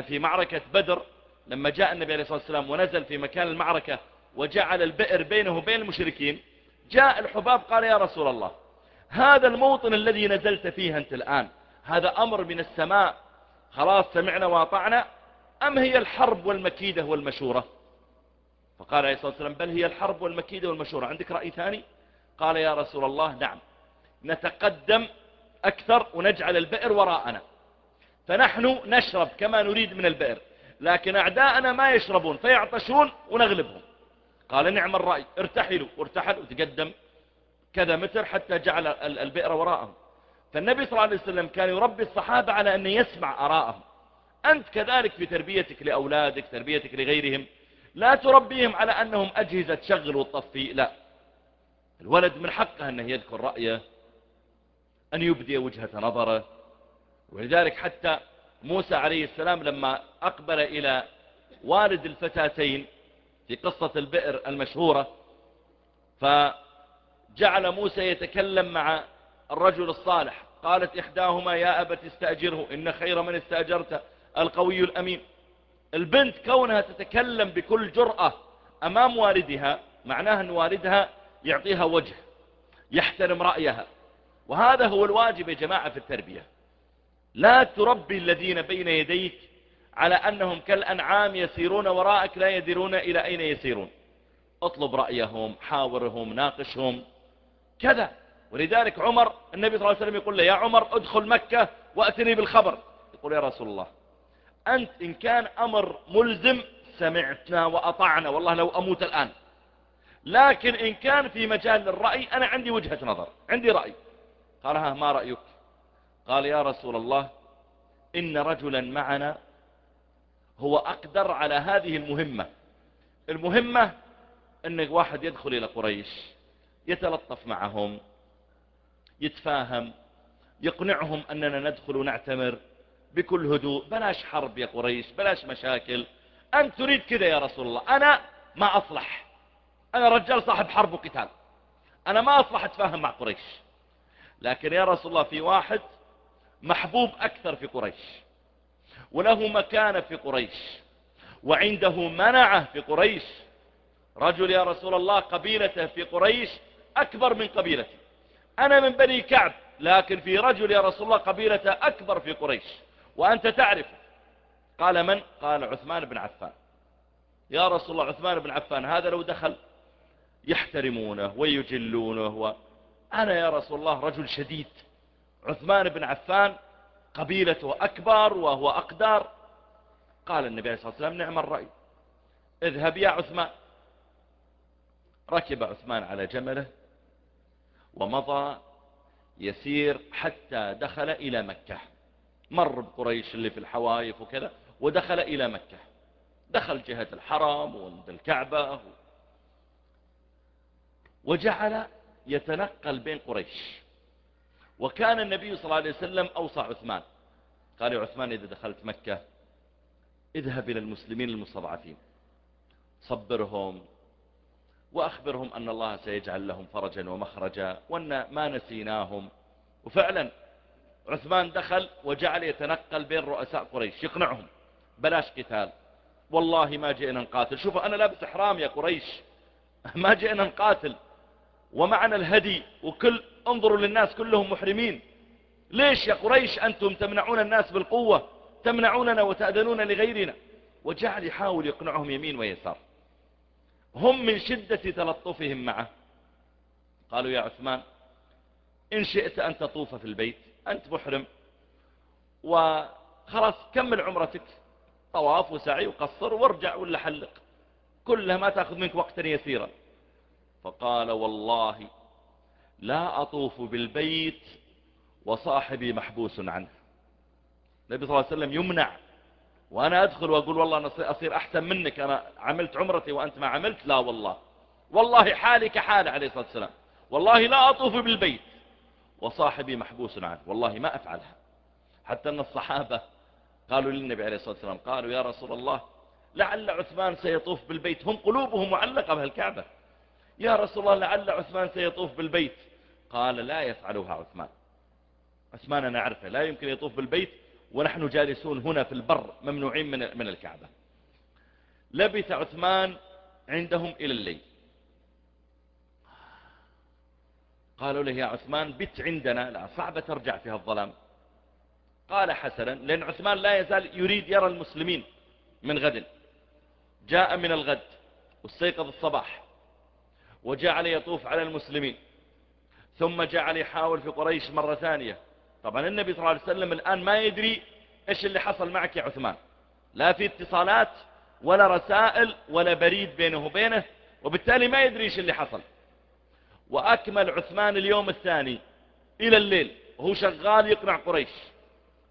في معركة بدر لما جاء النبي عليه الصلاة والسلام ونزل في مكان المعركة وجعل البئر بينه وبين المشركين جاء الحباب قال يا رسول الله هذا الموطن الذي نزلت فيه أنت الآن. هذا أمر من السماء. خلاص سمعنا وأطعنا. أم هي الحرب والمكيدة والمشورة؟ فقال عليه الصلاة والسلام بل هي الحرب والمكيدة والمشورة. عندك رأي ثاني؟ قال يا رسول الله نعم. نتقدم أكثر ونجعل البئر وراءنا. فنحن نشرب كما نريد من البئر. لكن أعداءنا ما يشربون فيعطشون ونغلبهم. قال نعم الرأي. ارتحلوا. وارتحل وتقدم. كذا متر حتى جعل البئر وراءهم. فالنبي صلى الله عليه وسلم كان يربي الصحابة على أن يسمع أراءهم. أنت كذلك في تربيتك لأولادك تربيتك لغيرهم. لا تربيهم على أنهم أجهزة تشغل وتطفي لا. الولد من حقه أنه يذكر رأيه أن يبدي وجهة نظره. ولذلك حتى موسى عليه السلام لما أقبل إلى والد الفتاتين في قصة البئر المشهورة فأخذ جعل موسى يتكلم مع الرجل الصالح. قالت إحداهما يا أبت استأجره إن خير من استأجرته القوي الأمين. البنت كونها تتكلم بكل جرأة أمام والدها معناها أن والدها يعطيها وجه يحترم رأيها. وهذا هو الواجب يا جماعة في التربية. لا تربي الذين بين يديك على أنهم كالأنعام يسيرون وراءك لا يدرون إلى أين يسيرون. اطلب رأيهم حاورهم ناقشهم. كذا. ولذلك عمر النبي صلى الله عليه وسلم يقول له يا عمر ادخل مكة وأتني بالخبر. يقول يا رسول الله أنت إن كان أمر ملزم سمعتنا وأطعنا والله لو أموت الآن. لكن إن كان في مجال الرأي أنا عندي وجهة نظر عندي رأي. قال ها ما رأيك؟ قال يا رسول الله إن رجلا معنا هو أقدر على هذه المهمة. المهمة إنك واحد يدخل إلى قريش. يتلطف معهم يتفاهم يقنعهم أننا ندخل ونعتمر بكل هدوء. بلاش حرب يا قريش بلاش مشاكل. أنت تريد كذا يا رسول الله. أنا ما أصلح. أنا رجال صاحب حرب وقتال. أنا ما أصلح أتفاهم مع قريش. لكن يا رسول الله في واحد محبوب أكثر في قريش. وله مكانة في قريش. وعنده منعة في قريش. رجل يا رسول الله قبيلته في قريش أكبر من قبيلتي. أنا من بني كعب لكن في رجل يا رسول الله قبيلة أكبر في قريش. وأنت تعرف. قال من؟ قال عثمان بن عفان. يا رسول الله عثمان بن عفان هذا لو دخل يحترمونه ويجلونه و... أنا يا رسول الله رجل شديد. عثمان بن عفان قبيلته أكبر وهو أقدار. قال النبي عليه الصلاة والسلام نعم الرأي. اذهب يا عثمان. ركب عثمان على جمله. ومضى يسير حتى دخل إلى مكة. مر بقريش اللي في الحوايف وكذا ودخل إلى مكة. دخل جهة الحرم وعند الكعبة وجعل يتنقل بين قريش. وكان النبي صلى الله عليه وسلم أوصى عثمان. قال يا عثمان إذا دخلت مكة اذهب إلى المسلمين المستضعفين. صبرهم وأخبرهم أن الله سيجعل لهم فرجا ومخرجا وأن ما نسيناهم. وفعلا عثمان دخل وجعل يتنقل بين رؤساء قريش يقنعهم. بلاش قتال. والله ما جئنا نقاتل. شوفوا أنا لابس حرام يا قريش. ما جئنا نقاتل. ومعنا الهدي وكل انظروا للناس كلهم محرمين. ليش يا قريش أنتم تمنعون الناس بالقوة؟ تمنعوننا وتأذنون لغيرنا. وجعل يحاول يقنعهم يمين ويسار. هم من شدة تلطفهم معه. قالوا يا عثمان إن شئت أن تطوف في البيت أنت محرم وخلاص كمل عمرتك طواف وسعي وقصر وارجع ولا حلق كلها ما تأخذ منك وقتا يسيرا. فقال والله لا أطوف بالبيت وصاحبي محبوس عنه. النبي صلى الله عليه وسلم يمنع وأنا أدخل وأقول والله أنا أصير أحسن منك أنا عملت عمرتي وأنت ما عملت؟ لا والله. والله حالي كحالة عليه الصلاة والسلام. والله لا أطوف بالبيت. وصاحبي محبوس عنه. والله ما أفعلها. حتى أن الصحابة قالوا للنبي عليه الصلاة والسلام قالوا يا رسول الله لعل عثمان سيطوف بالبيت. هم قلوبهم معلقة بهالكعبة. يا رسول الله لعل عثمان سيطوف بالبيت. قال لا يفعلها عثمان. عثمان أنا أعرفه لا يمكن يطوف بالبيت ونحن جالسون هنا في البر ممنوعين من من الكعبة. لبث عثمان عندهم إلى الليل. قالوا له يا عثمان بت عندنا لا صعب ترجع في الظلام. قال حسنا لأن عثمان لا يزال يريد يرى المسلمين من غد. جاء من الغد واستيقظ الصباح وجعل يطوف على المسلمين. ثم جعل يحاول في قريش مرة ثانية. طبعا النبي صلى الله عليه وسلم الآن ما يدري إيش اللي حصل معك يا عثمان. لا في اتصالات ولا رسائل ولا بريد بينه وبينه وبالتالي ما يدري إيش اللي حصل. وأكمل عثمان اليوم الثاني إلى الليل هو شغال يقنع قريش.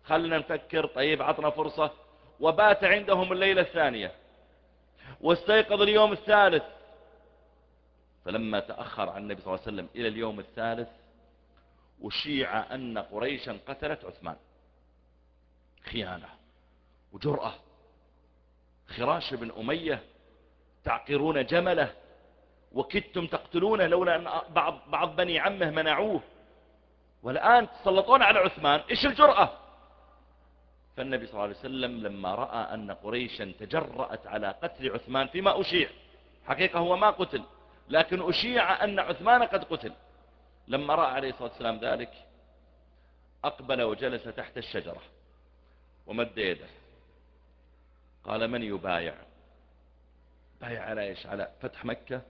خلنا نفكر طيب عطنا فرصة. وبات عندهم الليلة الثانية. واستيقظ اليوم الثالث. فلما تأخر عن النبي صلى الله عليه وسلم إلى اليوم الثالث وشيع أن قريشا قتلت عثمان. خيانة وجرأة. خراش بن أمية تعقرون جمله وكدتم تقتلونه لولا أن بعض, بعض بني عمه منعوه. والآن تسلطون على عثمان. إيش الجرأة؟ فالنبي صلى الله عليه وسلم لما رأى أن قريشا تجرأت على قتل عثمان فيما أشيع. حقيقة هو ما قتل لكن أشيع أن عثمان قد قتل. لما رأى عليه الصلاة والسلام ذلك أقبل وجلس تحت الشجرة ومد يده. قال من يبايع؟ بايع على إيش؟ على فتح مكة؟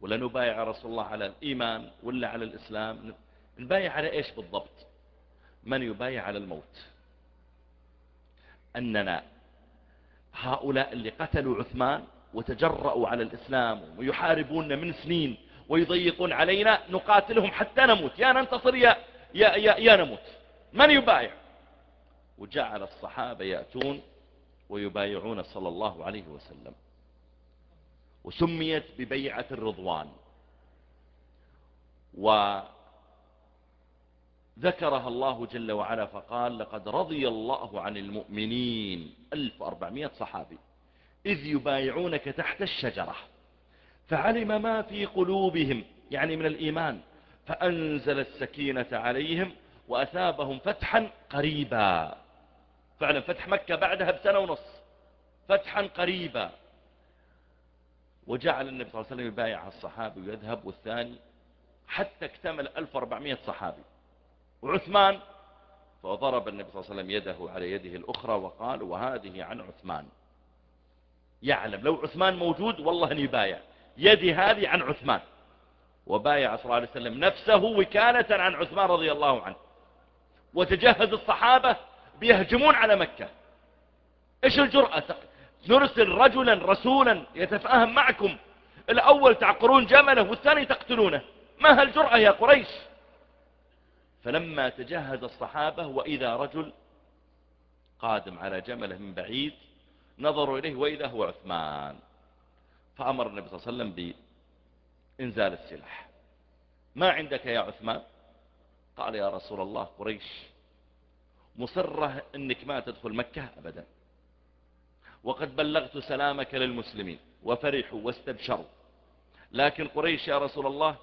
ولا نبايع رسول الله على الإيمان ولا على الإسلام؟ نبايع على إيش بالضبط؟ من يبايع على الموت؟ أننا هؤلاء اللي قتلوا عثمان وتجرأوا على الإسلام ويحاربوننا من سنين ويضيقون علينا نقاتلهم حتى نموت. يا ننتصر يا, يا, يا, يا نموت. من يبايع؟ وجعل الصحابة يأتون ويبايعون صلى الله عليه وسلم. وسميت ببيعة الرضوان. وذكرها الله جل وعلا فقال لقد رضي الله عن المؤمنين. 1400 صحابي. إذ يبايعونك تحت الشجرة. فعلم ما في قلوبهم يعني من الإيمان فأنزل السكينة عليهم وأثابهم فتحا قريبا. فعلا فتح مكة بعدها بسنة ونص. فتحا قريبا. وجعل النبي صلى الله عليه وسلم يبايع الصحابي ويذهب والثاني حتى اكتمل 1400 صحابي. وعثمان فضرب النبي صلى الله عليه وسلم يده على يده الأخرى وقال وهذه عن عثمان. يعلم لو عثمان موجود والله أن يبايع. يدي هذه عن عثمان. وبايع صلى الله عليه وسلم نفسه وكالة عن عثمان رضي الله عنه. وتجهز الصحابة بيهجمون على مكة. إيش الجرأة؟ نرسل رجلا رسولا يتفاهم معكم. الأول تعقرون جمله والثاني تقتلونه. ما هالجرأة يا قريش؟ فلما تجهز الصحابة وإذا رجل قادم على جمله من بعيد نظروا إليه وإذا هو عثمان. فأمر النبي صلى الله عليه وسلم بإنزال السلاح. ما عندك يا عثمان؟ قال يا رسول الله قريش مصرة أنك ما تدخل مكة أبدا. وقد بلغت سلامك للمسلمين وفرحوا واستبشروا. لكن قريش يا رسول الله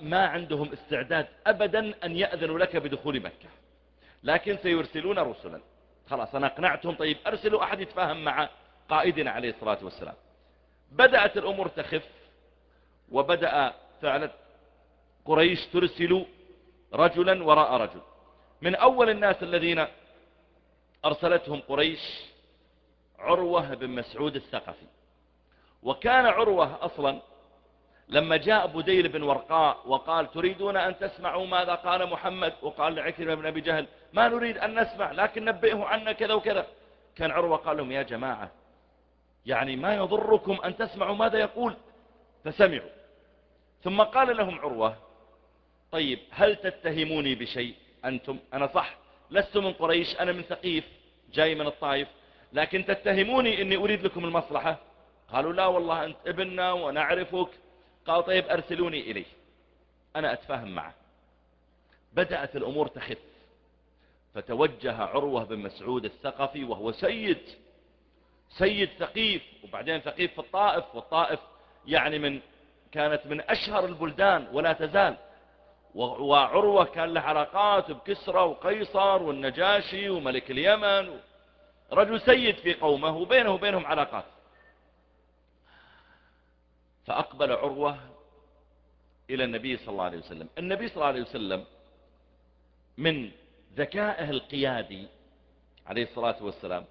ما, عندهم استعداد أبدا أن يأذنوا لك بدخول مكة. لكن سيرسلون رسلا. خلاص أنا أقنعتهم طيب أرسلوا أحد يتفاهم مع قائدنا عليه الصلاة والسلام. بدأت الأمور تخف وبدأ فعلت قريش ترسل رجلا وراء رجل. من أول الناس الذين أرسلتهم قريش عروة بن مسعود الثقفي. وكان عروة أصلا لما جاء بديل بن ورقاء وقال تريدون أن تسمعوا ماذا قال محمد؟ وقال لعكرمة بن أبي جهل ما نريد أن نسمع لكن نبئه عنا كذا وكذا. كان عروة قال لهم يا جماعة يعني ما يضركم أن تسمعوا ماذا يقول. فسمعوا. ثم قال لهم عروة طيب هل تتهموني بشيء؟ أنتم أنا صح لست من قريش أنا من ثقيف جاي من الطائف لكن تتهموني أني أريد لكم المصلحة. قالوا لا والله أنت ابننا ونعرفك. قال طيب أرسلوني إليه. أنا أتفاهم معه. بدأت الأمور تخف. فتوجه عروة بن مسعود الثقفي وهو سيد. سيد ثقيف وبعدين ثقيف في الطائف والطائف يعني من كانت من أشهر البلدان ولا تزال. وعروة كان له علاقات بكسرة وقيصر والنجاشي وملك اليمن رجل سيد في قومه وبينه وبينهم علاقات. فأقبل عروة إلى النبي صلى الله عليه وسلم. النبي صلى الله عليه وسلم من ذكائه القيادي عليه الصلاة والسلام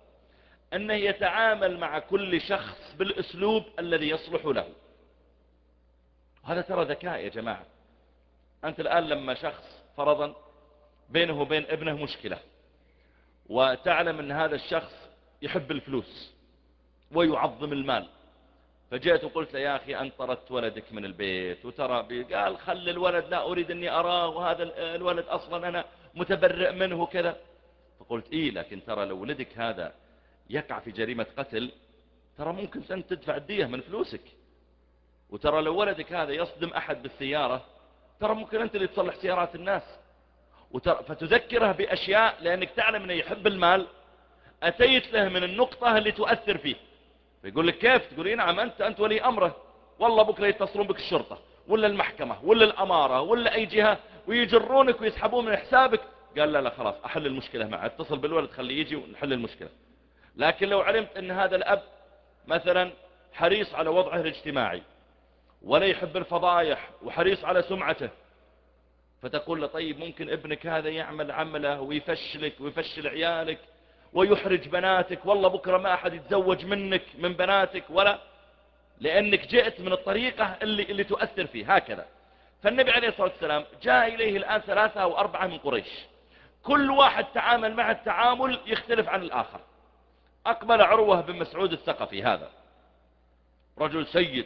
أنه يتعامل مع كل شخص بالأسلوب الذي يصلح له. هذا ترى ذكاء يا جماعة. أنت الآن لما شخص فرضا بينه وبين ابنه مشكلة وتعلم أن هذا الشخص يحب الفلوس ويعظم المال فجئت وقلت له يا أخي أنت طردت ولدك من البيت وترى بي قال خل الولد لا أريد أني أراه وهذا الولد أصلا أنا متبرئ منه كذا فقلت إيه لكن ترى لو ولدك هذا يقع في جريمة قتل ترى ممكن أنت تدفع الدية من فلوسك. وترى لو ولدك هذا يصدم أحد بالسيارة ترى ممكن أنت اللي تصلح سيارات الناس. فتذكره بأشياء لأنك تعلم أنه يحب المال أتيت له من النقطة اللي تؤثر فيه. فيقول لك كيف؟ تقول إيه، نعم أنت أنت ولي أمره. والله بكرة يتصلون بك الشرطة ولا المحكمة ولا الأمارة ولا أي جهة ويجرونك ويسحبون من حسابك. قال لا لا خلاص أحل المشكلة معه اتصل بالولد خليه يجي ونحل المشكلة. لكن لو علمت أن هذا الأب مثلا حريص على وضعه الاجتماعي ولا يحب الفضايح وحريص على سمعته فتقول له طيب ممكن ابنك هذا يعمل عمله ويفشلك ويفشل عيالك ويحرج بناتك والله بكرة ما أحد يتزوج منك من بناتك ولا لأنك جئت من الطريقة اللي, اللي تؤثر فيه هكذا. فالنبي عليه الصلاة والسلام جاء إليه الآن ثلاثة أو أربعة من قريش. كل واحد تعامل مع التعامل يختلف عن الآخر. أقبل عروة بن مسعود الثقفي هذا. رجل سيد.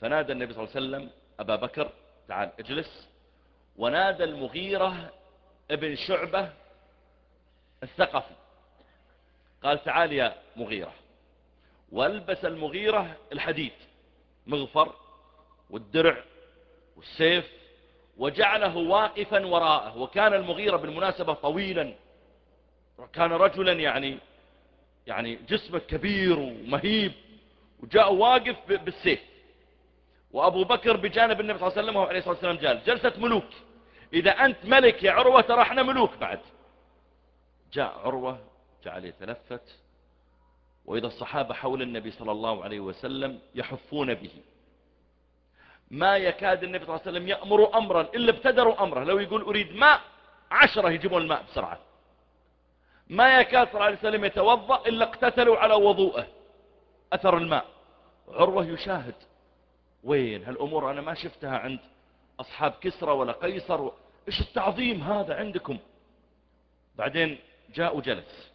فنادى النبي صلى الله عليه وسلم أبا بكر تعال اجلس. ونادى المغيرة ابن شعبة الثقفي. قال تعال يا مغيرة. والبس المغيرة الحديد مغفر والدرع والسيف وجعله واقفا وراءه. وكان المغيرة بالمناسبة طويلا. كان رجلا يعني يعني جسمه كبير ومهيب وجاء واقف بالسيف. وأبو بكر بجانب النبي صلى الله عليه وسلم وعليه الصلاة والسلام جال جلسة ملوك إذا أنت ملك يا عروة ترى إحنا ملوك بعد. جاء عروة جعل يتلفت وإذا الصحابة حول النبي صلى الله عليه وسلم يحفون به. ما يكاد النبي صلى الله عليه وسلم يأمر أمرا إلا ابتدروا أمره. لو يقول أريد ماء عشرة يجيبون الماء بسرعة. ما يكاد صلى الله عليه وسلم يتوضأ إلا اقتتلوا على وضوءه. أثر الماء. عروة يشاهد. وين؟ هالأمور أنا ما شفتها عند أصحاب كسرى ولا قيصر. إيش التعظيم هذا عندكم؟ بعدين جاء وجلس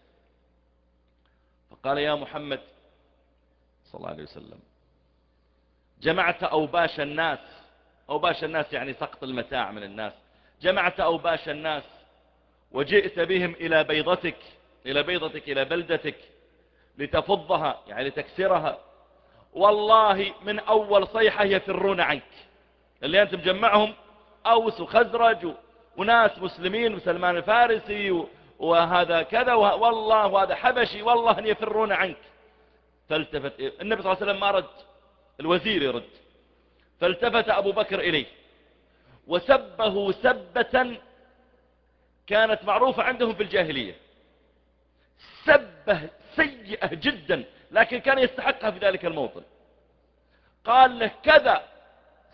فقال يا محمد صلى الله عليه وسلم جمعت أوباش الناس. أوباش الناس يعني سقط المتاع من الناس. جمعت أوباش الناس وجئت بهم إلى بيضتك إلى بيضتك إلى بلدتك لتفضها يعني لتكسرها. والله من أول صيحة يفرون عنك. اللي أنت مجمعهم أوس وخزرج وناس مسلمين وسلمان الفارسي وهذا كذا والله وهذا حبشي والله أن يفرون عنك. فالتفت النبي صلى الله عليه وسلم ما رد الوزير يرد. فالتفت أبو بكر إليه. وسبه سبة كانت معروفة عندهم بالجاهلية سبه سيئة جدا لكن كان يستحقها في ذلك الموطن. قال له كذا.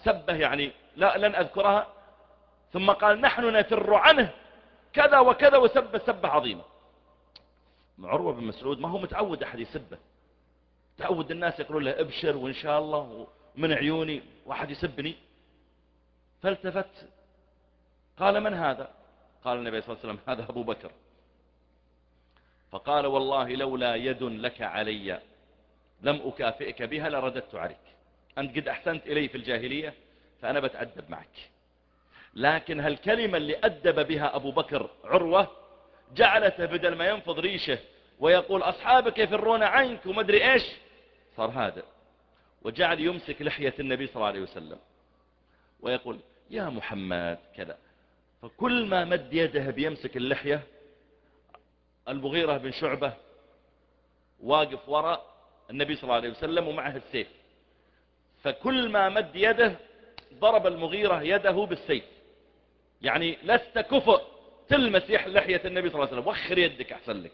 سبه يعني لا لن أذكرها. ثم قال نحن نفر عنه كذا وكذا وسب سبة عظيمة. عروة بن مسعود ما هو متعود أحد يسبه. تعود الناس يقولون له ابشر وإن شاء الله ومن عيوني واحد يسبني. فالتفت. قال من هذا؟ قال النبي صلى الله عليه وسلم هذا أبو بكر. فقال والله لولا يد لك علي لم أكافئك بها لرددت عليك. أنت قد أحسنت إلي في الجاهلية فأنا بتأدب معك. لكن هالكلمة اللي أدب بها أبو بكر عروة جعلته بدل ما ينفض ريشه ويقول أصحابك يفرون عنك وما أدري إيش. صار هذا. وجعل يمسك لحية النبي صلى الله عليه وسلم. ويقول يا محمد كذا. فكل ما مد يده بيمسك اللحية. المغيرة بن شعبة واقف وراء النبي صلى الله عليه وسلم ومعه السيف. فكل ما مد يده ضرب المغيرة يده بالسيف. يعني لست كفء تلمس لحية النبي صلى الله عليه وسلم. وخر يدك أحسن لك.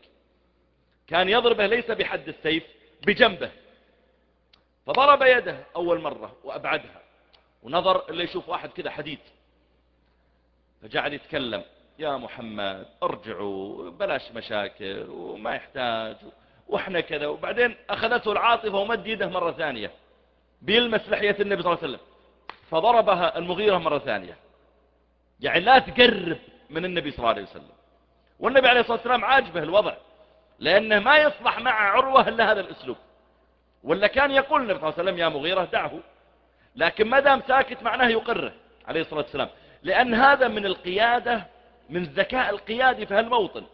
كان يضربه ليس بحد السيف بجنبه. فضرب يده أول مرة وأبعدها. ونظر اللي يشوف واحد كده حديد. فجعل يتكلم. يا محمد ارجعوا بلاش مشاكل وما يحتاج وإحنا كذا. وبعدين أخذته العاطفة ومد يده مرة ثانية بيلمس لحية النبي صلى الله عليه وسلم. فضربها المغيرة مرة ثانية. يعني لا تقرب من النبي صلى الله عليه وسلم. والنبي عليه الصلاة والسلام عاجبه الوضع لأنه ما يصلح مع عروة إلا هذا الأسلوب. ولا كان يقول النبي صلى الله عليه وسلم يا مغيرة دعه. لكن ما دام ساكت معناه يقره عليه الصلاة والسلام. لأن هذا من القيادة من الذكاء القيادي في هالموطن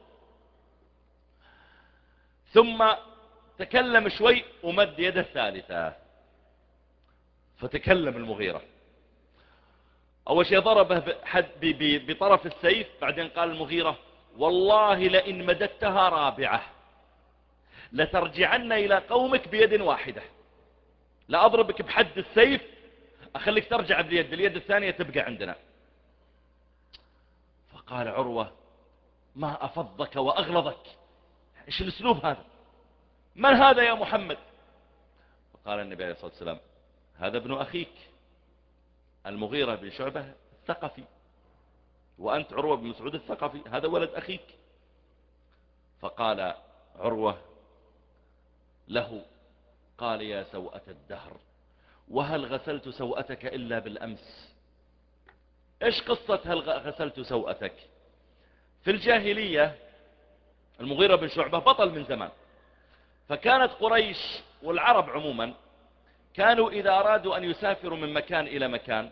ثم تكلم شوي ومد يده الثالثة. فتكلم المغيرة. أول شيء ضربه بطرف السيف بعدين قال المغيرة والله لئن مددتها رابعة. لترجعن إلى قومك بيد واحدة. لأضربك بحد السيف أخليك ترجع باليد اليد الثانية تبقى عندنا. قال عروة ما أفضك وأغلظك. إيش الأسلوب هذا؟ من هذا يا محمد؟ فقال النبي عليه الصلاة والسلام هذا ابن أخيك المغيرة بن شعبة الثقفي وأنت عروة بن مسعود الثقفي هذا ولد أخيك. فقال عروة له قال يا سوءة الدهر وهل غسلت سوءتك إلا بالأمس؟ إيش قصة هل غسلت سوءتك؟ في الجاهلية المغيرة بن شعبة بطل من زمان فكانت قريش والعرب عموما كانوا إذا أرادوا أن يسافروا من مكان إلى مكان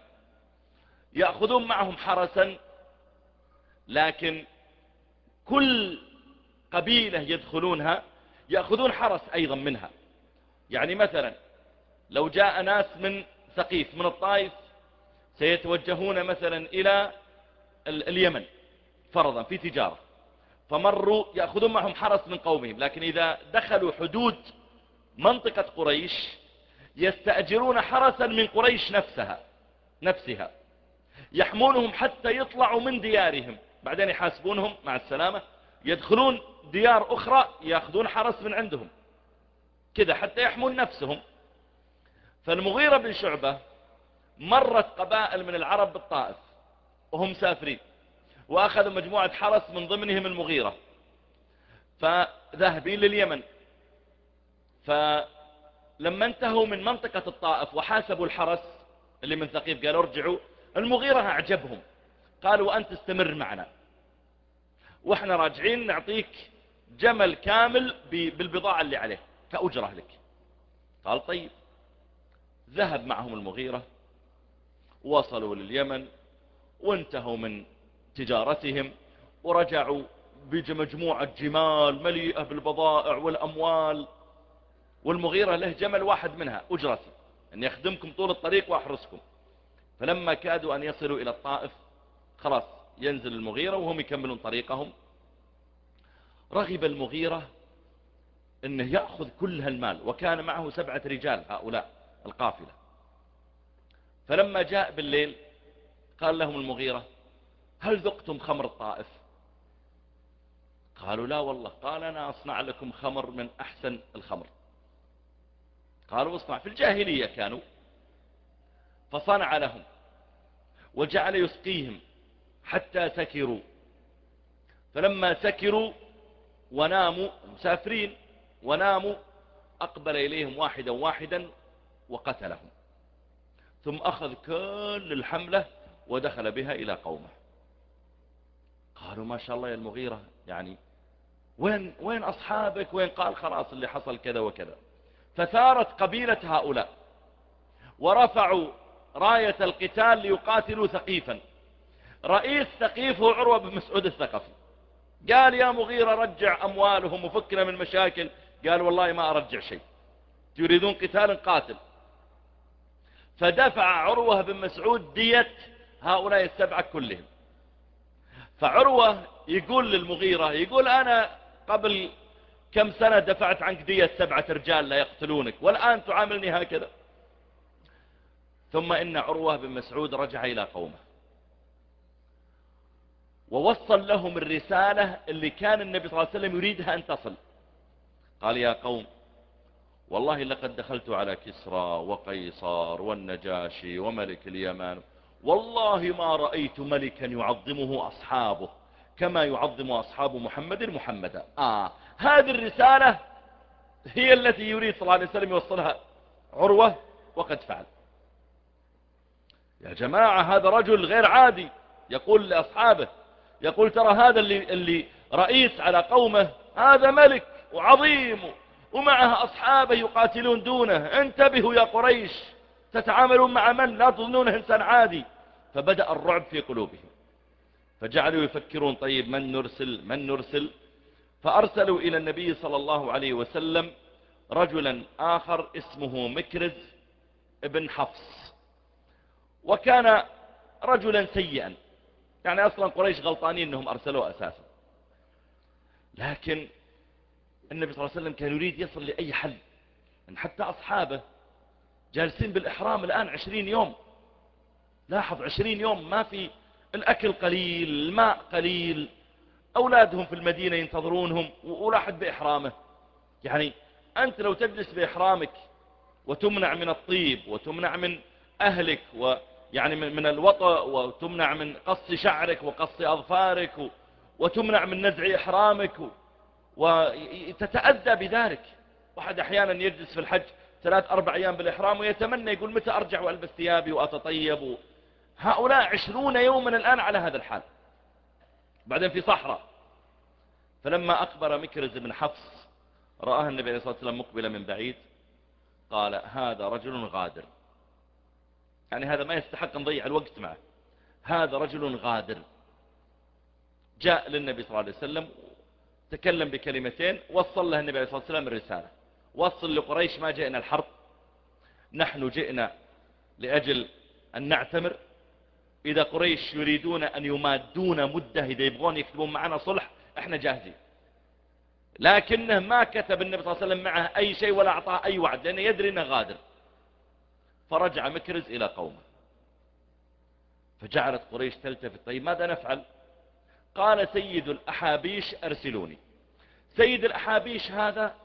يأخذون معهم حرسا لكن كل قبيلة يدخلونها يأخذون حرس أيضا منها. يعني مثلا لو جاء ناس من ثقيف من الطائف سيتوجهون مثلا إلى اليمن فرضا في تجارة. فمروا يأخذون معهم حرس من قومهم لكن إذا دخلوا حدود منطقة قريش يستأجرون حرسا من قريش نفسها نفسها. يحمونهم حتى يطلعوا من ديارهم. بعدين يحاسبونهم مع السلامة يدخلون ديار أخرى يأخذون حرس من عندهم. كذا حتى يحمون نفسهم. فالمغيرة بن شعبة مرت قبائل من العرب بالطائف وهم سافرين وأخذوا مجموعة حرس من ضمنهم المغيرة فذهبين لليمن. فلما انتهوا من منطقة الطائف وحاسبوا الحرس اللي من ثقيف قالوا ارجعوا المغيرة أعجبهم قالوا أنت استمر معنا. وإحنا راجعين نعطيك جمل كامل بالبضاعة اللي عليه كأجرة لك. قال طيب ذهب معهم المغيرة وصلوا لليمن وانتهوا من تجارتهم ورجعوا بمجموعة جمال مليئة بالبضائع والأموال. والمغيرة له جمل واحد منها أجرتي أن يخدمكم طول الطريق وأحرسكم. فلما كادوا أن يصلوا إلى الطائف خلاص ينزل المغيرة وهم يكملون طريقهم. رغب المغيرة أنه يأخذ كل هالمال وكان معه سبعة رجال هؤلاء القافلة. فلما جاء بالليل قال لهم المغيرة هل ذقتم خمر الطائف؟ قالوا لا والله قال أنا أصنع لكم خمر من أحسن الخمر. قالوا اصنع في الجاهلية كانوا. فصنع لهم وجعل يسقيهم حتى سكروا. فلما سكروا وناموا مسافرين وناموا أقبل إليهم واحدا واحدا وقتلهم. ثم أخذ كل الحملة ودخل بها إلى قومه. قالوا ما شاء الله يا المغيرة يعني وين, وين أصحابك؟ وين؟ قال خلاص اللي حصل كذا وكذا. فثارت قبيلة هؤلاء ورفعوا راية القتال ليقاتلوا ثقيفا. رئيس ثقيف هو عروة بن مسعود الثقفي. قال يا مغيرة رجع أموالهم وفكنا من مشاكل. قال والله ما أرجع شيء. تريدون قتال قاتل. فدفع عروة بن مسعود دية هؤلاء السبعة كلهم. فعروة يقول للمغيرة يقول أنا قبل كم سنة دفعت عنك دية سبعة رجال لا يقتلونك والآن تعاملني هكذا. ثم إن عروة بن مسعود رجع إلى قومه. ووصل لهم الرسالة اللي كان النبي صلى الله عليه وسلم يريدها أن تصل. قال يا قوم والله لقد دخلت على كسرى وقيصار والنجاشي وملك اليمن والله ما رأيت ملكا يعظمه أصحابه كما يعظم أصحاب محمد محمدا. آه هذه الرسالة هي التي يريد صلى الله عليه وسلم يوصلها عروة وقد فعل. يا جماعة هذا رجل غير عادي يقول لأصحابه يقول ترى هذا اللي, اللي رئيس على قومه هذا ملك وعظيم. ومعه أصحابه يقاتلون دونه. انتبهوا يا قريش. تتعاملون مع من لا تظنونه إنسان عادي. فبدأ الرعب في قلوبهم. فجعلوا يفكرون طيب من نرسل؟ من نرسل؟ فأرسلوا إلى النبي صلى الله عليه وسلم رجلا آخر اسمه مكرز ابن حفص. وكان رجلا سيئا. يعني أصلا قريش غلطانين أنهم أرسلوه أساسا. لكن النبي صلى الله عليه وسلم كان يريد يصل لأي حل. أن حتى أصحابه جالسين بالإحرام الآن عشرين يوم. لاحظ عشرين يوم ما في الأكل قليل الماء قليل. أولادهم في المدينة ينتظرونهم وراحت بإحرامه. يعني أنت لو تجلس بإحرامك وتمنع من الطيب وتمنع من أهلك ويعني من الوطأ وتمنع من قص شعرك وقص أظفارك وتمنع من نزع إحرامك وتتأذى بذلك. واحد أحيانا يجلس في الحج ثلاث أربع أيام بالإحرام ويتمنى يقول متى أرجع وألبس ثيابي وأتطيب؟ هؤلاء عشرون يوما الآن على هذا الحال. بعدين في صحراء. فلما أكبر مكرز بن حفص رآها النبي عليه الصلاة والسلام مقبلة من بعيد قال هذا رجل غادر. يعني هذا ما يستحق نضيع الوقت معه. هذا رجل غادر. جاء للنبي صلى الله عليه وسلم تكلم بكلمتين. وصل لها النبي عليه الصلاة والسلام الرسالة. وصل لقريش ما جئنا الحرب. نحن جئنا لأجل أن نعتمر. إذا قريش يريدون أن يمادون مدة إذا يبغون يكتبون معنا صلح إحنا جاهزين. لكنه ما كتب النبي صلى الله عليه وسلم معه أي شيء ولا أعطاه أي وعد لأنه يدري أنه غادر. فرجع مكرز إلى قومه. فجعلت قريش تلتفت. طيب ماذا نفعل؟ قال سيد الأحابيش أرسلوني. سيد الأحابيش هذا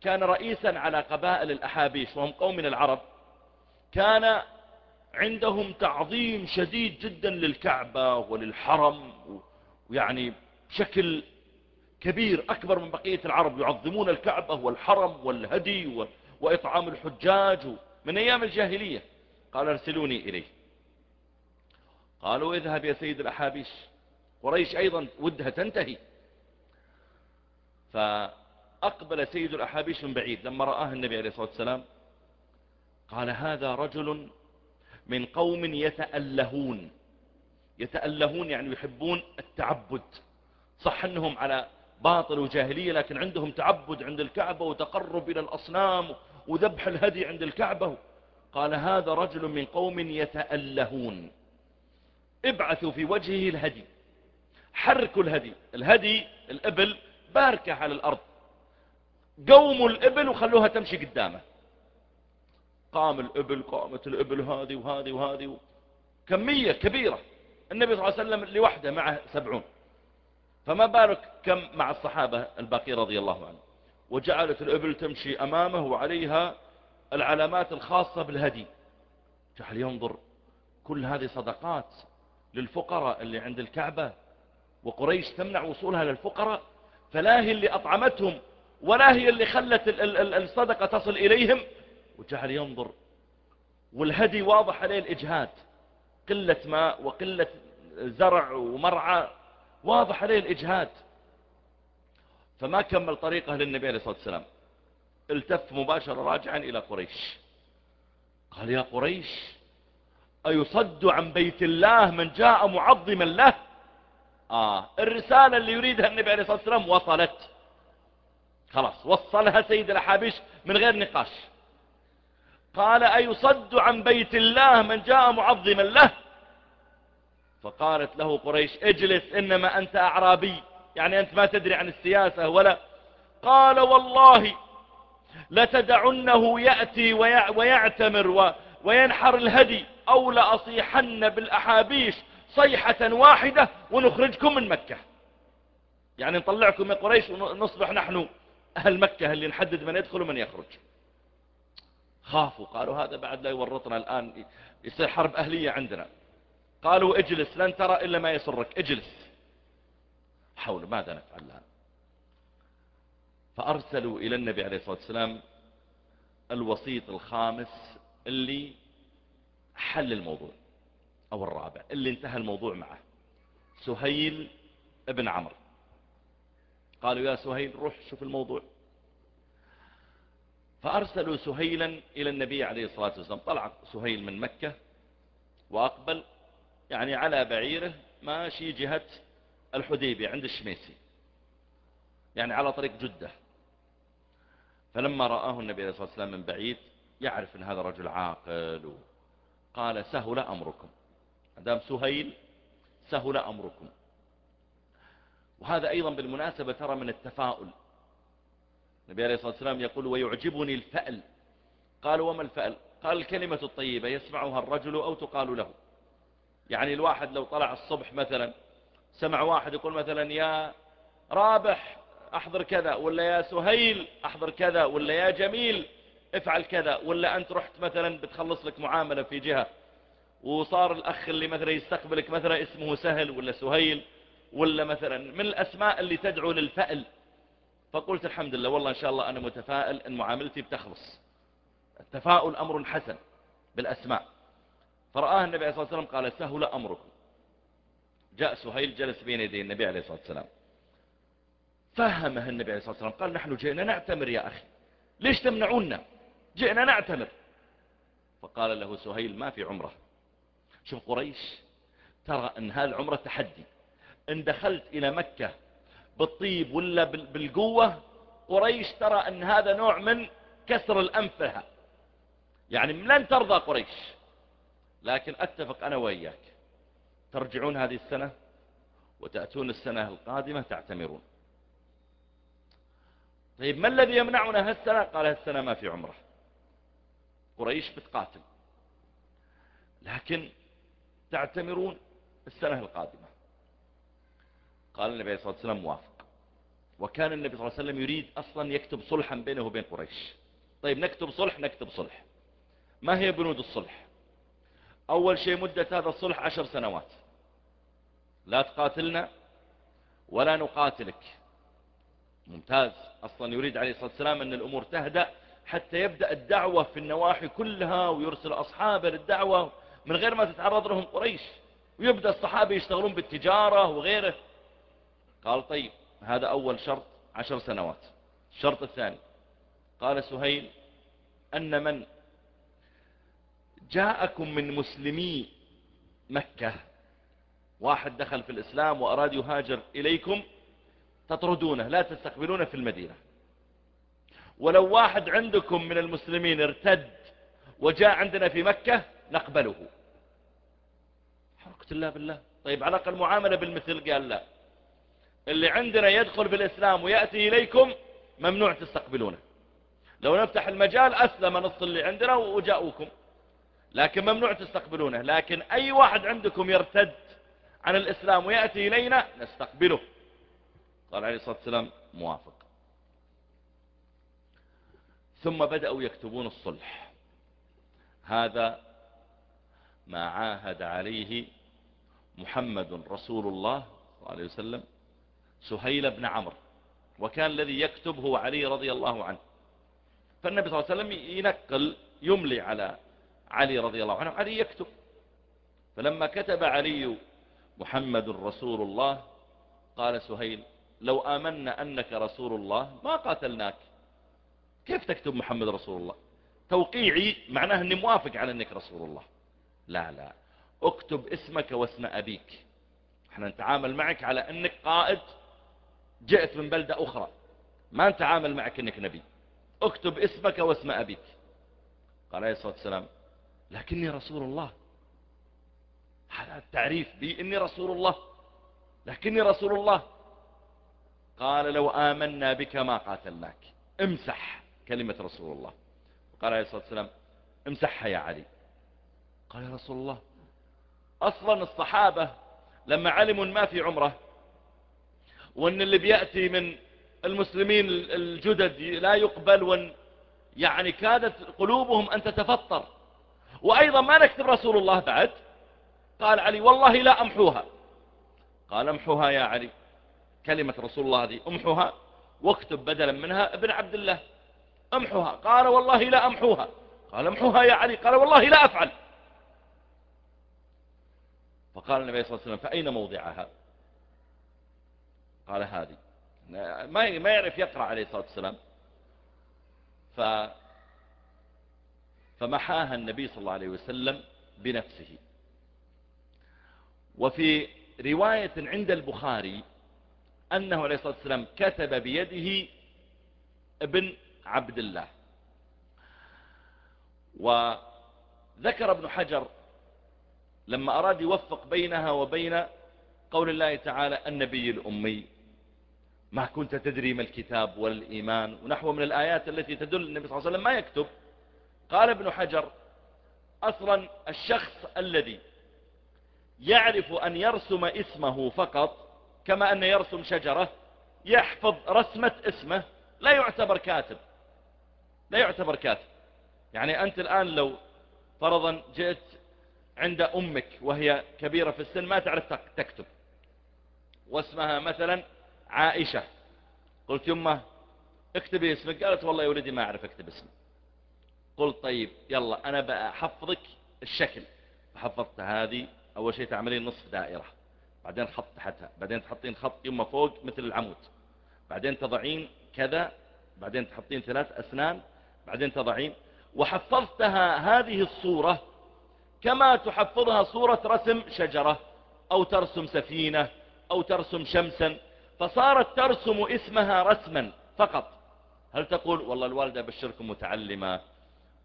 كان رئيسا على قبائل الأحابيش وهم قوم من العرب. كان عندهم تعظيم شديد جدا للكعبة وللحرم ويعني بشكل كبير أكبر من بقية العرب. يعظمون الكعبة والحرم والهدي وإطعام الحجاج من أيام الجاهلية. قال أرسلوني إليه. قالوا اذهب يا سيد الأحابيش. قريش أيضا ودها تنتهي. فأقبل سيد الأحابيش من بعيد. لما رآه النبي عليه الصلاة والسلام قال هذا رجل من قوم يتألهون. يتألهون يعني يحبون التعبد. صح أنهم على باطل وجاهلية لكن عندهم تعبد عند الكعبة وتقرب إلى الأصنام وذبح الهدي عند الكعبة. قال هذا رجل من قوم يتألهون. ابعثوا في وجهه الهدي. حركوا الهدي. الهدي الإبل باركة على الأرض. قوموا الإبل وخلوها تمشي قدامه. قام الإبل قامت الإبل هذه وهذه وهذه كمية كبيرة. النبي صلى الله عليه وسلم لوحده معه سبعون. فما بالك كم مع الصحابة الباقي رضي الله عنه. وجعلت الإبل تمشي أمامه وعليها العلامات الخاصة بالهدي. جعل ينظر. كل هذه صدقات للفقراء اللي عند الكعبة. وقريش تمنع وصولها للفقراء فلا هي اللي أطعمتهم ولا هي اللي خلت الصدقة تصل إليهم. وجعل ينظر. والهدي واضح عليه الإجهاد. قلة ماء وقلة زرع ومرعى واضح عليه الإجهاد. فما كمل طريقه للنبي عليه الصلاة والسلام. التف مباشرة راجعا إلى قريش. قال يا قريش أيصد عن بيت الله من جاء معظما له؟ آه الرسالة اللي يريدها النبي عليه الصلاة والسلام وصلت. خلاص وصلها سيد الحابش من غير نقاش. قال أيصد عن بيت الله من جاء معظما له؟ فقالت له قريش اجلس إنما أنت أعرابي. يعني أنت ما تدري عن السياسة ولا. قال والله لتدعنه يأتي ويعتمر وينحر الهدي أو لأصيحن بالأحابيش. صيحة واحدة ونخرجكم من مكة. يعني نطلعكم من قريش ونصبح نحن أهل مكة اللي نحدد من يدخل ومن يخرج. خافوا قالوا هذا بعد لا يورطنا الآن يصير حرب أهلية عندنا. قالوا اجلس لن ترى إلا ما يسرك اجلس. حول ماذا نفعل الآن؟ فأرسلوا إلى النبي عليه الصلاة والسلام الوسيط الخامس اللي حل الموضوع. أو الرابع اللي انتهى الموضوع معه. سهيل ابن عمرو. قالوا يا سهيل روح شوف الموضوع. فأرسلوا سهيلا إلى النبي عليه الصلاة والسلام. طلع سهيل من مكة وأقبل يعني على بعيره ماشي جهة الحديبية عند الشميسي. يعني على طريق جدة. فلما رآه النبي عليه الصلاة والسلام من بعيد يعرف أن هذا رجل عاقل قال سهل أمركم. مدام سهيل سهل أمركم. وهذا أيضا بالمناسبة ترى من التفاؤل. النبي عليه الصلاة والسلام يقول ويعجبني الفأل. قالوا وما الفأل؟ قال الكلمة الطيبة يسمعها الرجل أو تقال له. يعني الواحد لو طلع الصبح مثلا سمع واحد يقول مثلا يا رابح أحضر كذا ولا يا سهيل أحضر كذا ولا يا جميل افعل كذا ولا أنت رحت مثلا بتخلص لك معاملة في جهة. وصار الأخ اللي مثلا يستقبلك مثلا اسمه سهل ولا سهيل ولا مثلا من الأسماء اللي تدعو للفأل. فقلت الحمد لله والله إن شاء الله أنا متفائل أن معاملتي بتخلص. التفاؤل أمر حسن بالأسماء. فرآه النبي عليه الصلاة والسلام قال سهل أمركم. جاء سهيل جلس بين يدي النبي عليه الصلاة والسلام. فهمه النبي عليه الصلاة والسلام قال نحن جئنا نعتمر يا أخي. ليش تمنعونا؟ جئنا نعتمر. فقال له سهيل ما في عمره. شوف قريش. ترى أن هالعمرة تحدي. إن دخلت إلى مكة بالطيب ولا بالقوة قريش ترى أن هذا نوع من كسر الانفها يعني لن ترضى قريش. لكن أتفق أنا وإياك. ترجعون هذه السنة وتأتون السنة القادمة تعتمرون. طيب ما الذي يمنعنا هالسنة؟ قال هالسنة ما في عمرة. قريش بتقاتل. لكن تعتمرون السنة القادمة. قال النبي صلى الله عليه وسلم موافق. وكان النبي صلى الله عليه وسلم يريد أصلا يكتب صلحا بينه وبين قريش. طيب نكتب صلح نكتب صلح. ما هي بنود الصلح؟ أول شيء مدة هذا الصلح عشر سنوات. لا تقاتلنا ولا نقاتلك. ممتاز. أصلا يريد عليه الصلاة والسلام أن الأمور تهدأ حتى يبدأ الدعوة في النواحي كلها ويرسل أصحابه للدعوة من غير ما تتعرض لهم قريش. ويبدأ الصحابة يشتغلون بالتجارة وغيره. قال طيب هذا أول شرط عشر سنوات. الشرط الثاني قال سهيل أن من جاءكم من مسلمي مكة واحد دخل في الإسلام وأراد يهاجر إليكم تطردونه لا تستقبلونه في المدينة. ولو واحد عندكم من المسلمين ارتد وجاء عندنا في مكة نقبله. حركة الله بالله. طيب على الأقل بالمثل قال لا. اللي عندنا يدخل بالإسلام ويأتي إليكم ممنوع تستقبلونه. لو نفتح المجال أسلم نص اللي عندنا وجاءوكم لكن ممنوع تستقبلونه. لكن أي واحد عندكم يرتد عن الإسلام ويأتي إلينا نستقبله. قال عليه الصلاة والسلام موافق. ثم بدأوا يكتبون الصلح. هذا ما عاهد عليه محمد رسول الله صلى الله عليه وسلم سهيل بن عمرو وكان الذي يكتب هو علي رضي الله عنه. فالنبي صلى الله عليه وسلم ينقل يملي على علي رضي الله عنه علي يكتب. فلما كتب علي محمد رسول الله قال سهيل لو آمنا أنك رسول الله ما قاتلناك. كيف تكتب محمد رسول الله؟ توقيعي معناه أني موافق على أنك رسول الله. لا لا. اكتب اسمك واسم أبيك. إحنا نتعامل معك على أنك قائد جئت من بلدة أخرى. ما نتعامل معك أنك نبي. اكتب اسمك واسم أبيك. قال عليه الصلاة والسلام لكني رسول الله. هذا التعريف بي إني رسول الله. لكني رسول الله. قال لو آمنا بك ما قاتلناك. امسح كلمة رسول الله. قال عليه الصلاة والسلام امسحها يا علي. قال يا رسول الله أصلا الصحابة لما علموا ما في عمرة وأن اللي بيأتي من المسلمين الجدد لا يقبل وأن يعني كادت قلوبهم أن تتفطر. وأيضا ما نكتب رسول الله بعد قال علي والله لا أمحوها. قال أمحوها يا علي. كلمة رسول الله هذه أمحوها واكتب بدلا منها ابن عبد الله. أمحوها. قال والله لا أمحوها. قال أمحوها يا علي. قال والله لا أفعل. فقال النبي صلى الله عليه وسلم فأين موضعها؟ قال هذه. ما يعرف يقرأ عليه الصلاة والسلام. ف فمحاها النبي صلى الله عليه وسلم بنفسه. وفي رواية عند البخاري أنه عليه الصلاة والسلام كتب بيده ابن عبد الله. وذكر ابن حجر لما أراد يوفق بينها وبين قول الله تعالى النبي الأمي ما كنت تدري ما الكتاب والإيمان ونحو من الآيات التي تدل النبي صلى الله عليه وسلم ما يكتب. قال ابن حجر أصلا الشخص الذي يعرف أن يرسم اسمه فقط كما أن يرسم شجرة يحفظ رسمة اسمه لا يعتبر كاتب. لا يعتبر كاتب. يعني أنت الآن لو فرضا جئت عند أمك وهي كبيرة في السن ما تعرف تكتب. واسمها مثلا عائشة. قلت يمه اكتبي اسمك. قالت والله يا ولدي ما أعرف أكتب اسمي قلت طيب يلا أنا بحفظك الشكل. فحفظت هذه أول شيء تعملين نصف دائرة. بعدين خط تحتها. بعدين تحطين خط يمه فوق مثل العمود. بعدين تضعين كذا. بعدين تحطين ثلاث أسنان. بعدين تضعين. وحفظتها هذه الصورة كما تحفظها صورة رسم شجرة أو ترسم سفينة أو ترسم شمسا فصارت ترسم اسمها رسما فقط. هل تقول والله الوالدة بشركم متعلمة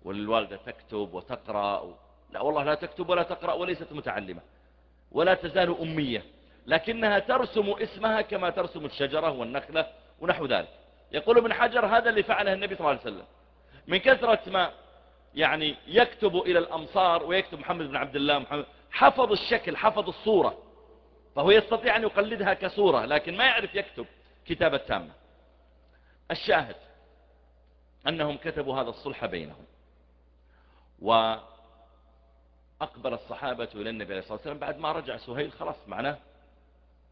والوالدة تكتب وتقرأ؟ لا والله لا تكتب ولا تقرأ وليست متعلمة ولا تزال أمية لكنها ترسم اسمها كما ترسم الشجرة والنخلة ونحو ذلك. يقول ابن حجر هذا اللي فعله النبي صلى الله عليه وسلم. من كثرة ما يعني يكتب إلى الأمصار ويكتب محمد بن عبد الله محمد. حفظ الشكل حفظ الصورة. فهو يستطيع أن يقلدها كصورة لكن ما يعرف يكتب كتابة تامة. الشاهد أنهم كتبوا هذا الصلح بينهم. وأقبل الصحابة إلى النبي عليه الصلاة والسلام بعد ما رجع سهيل خلاص معناه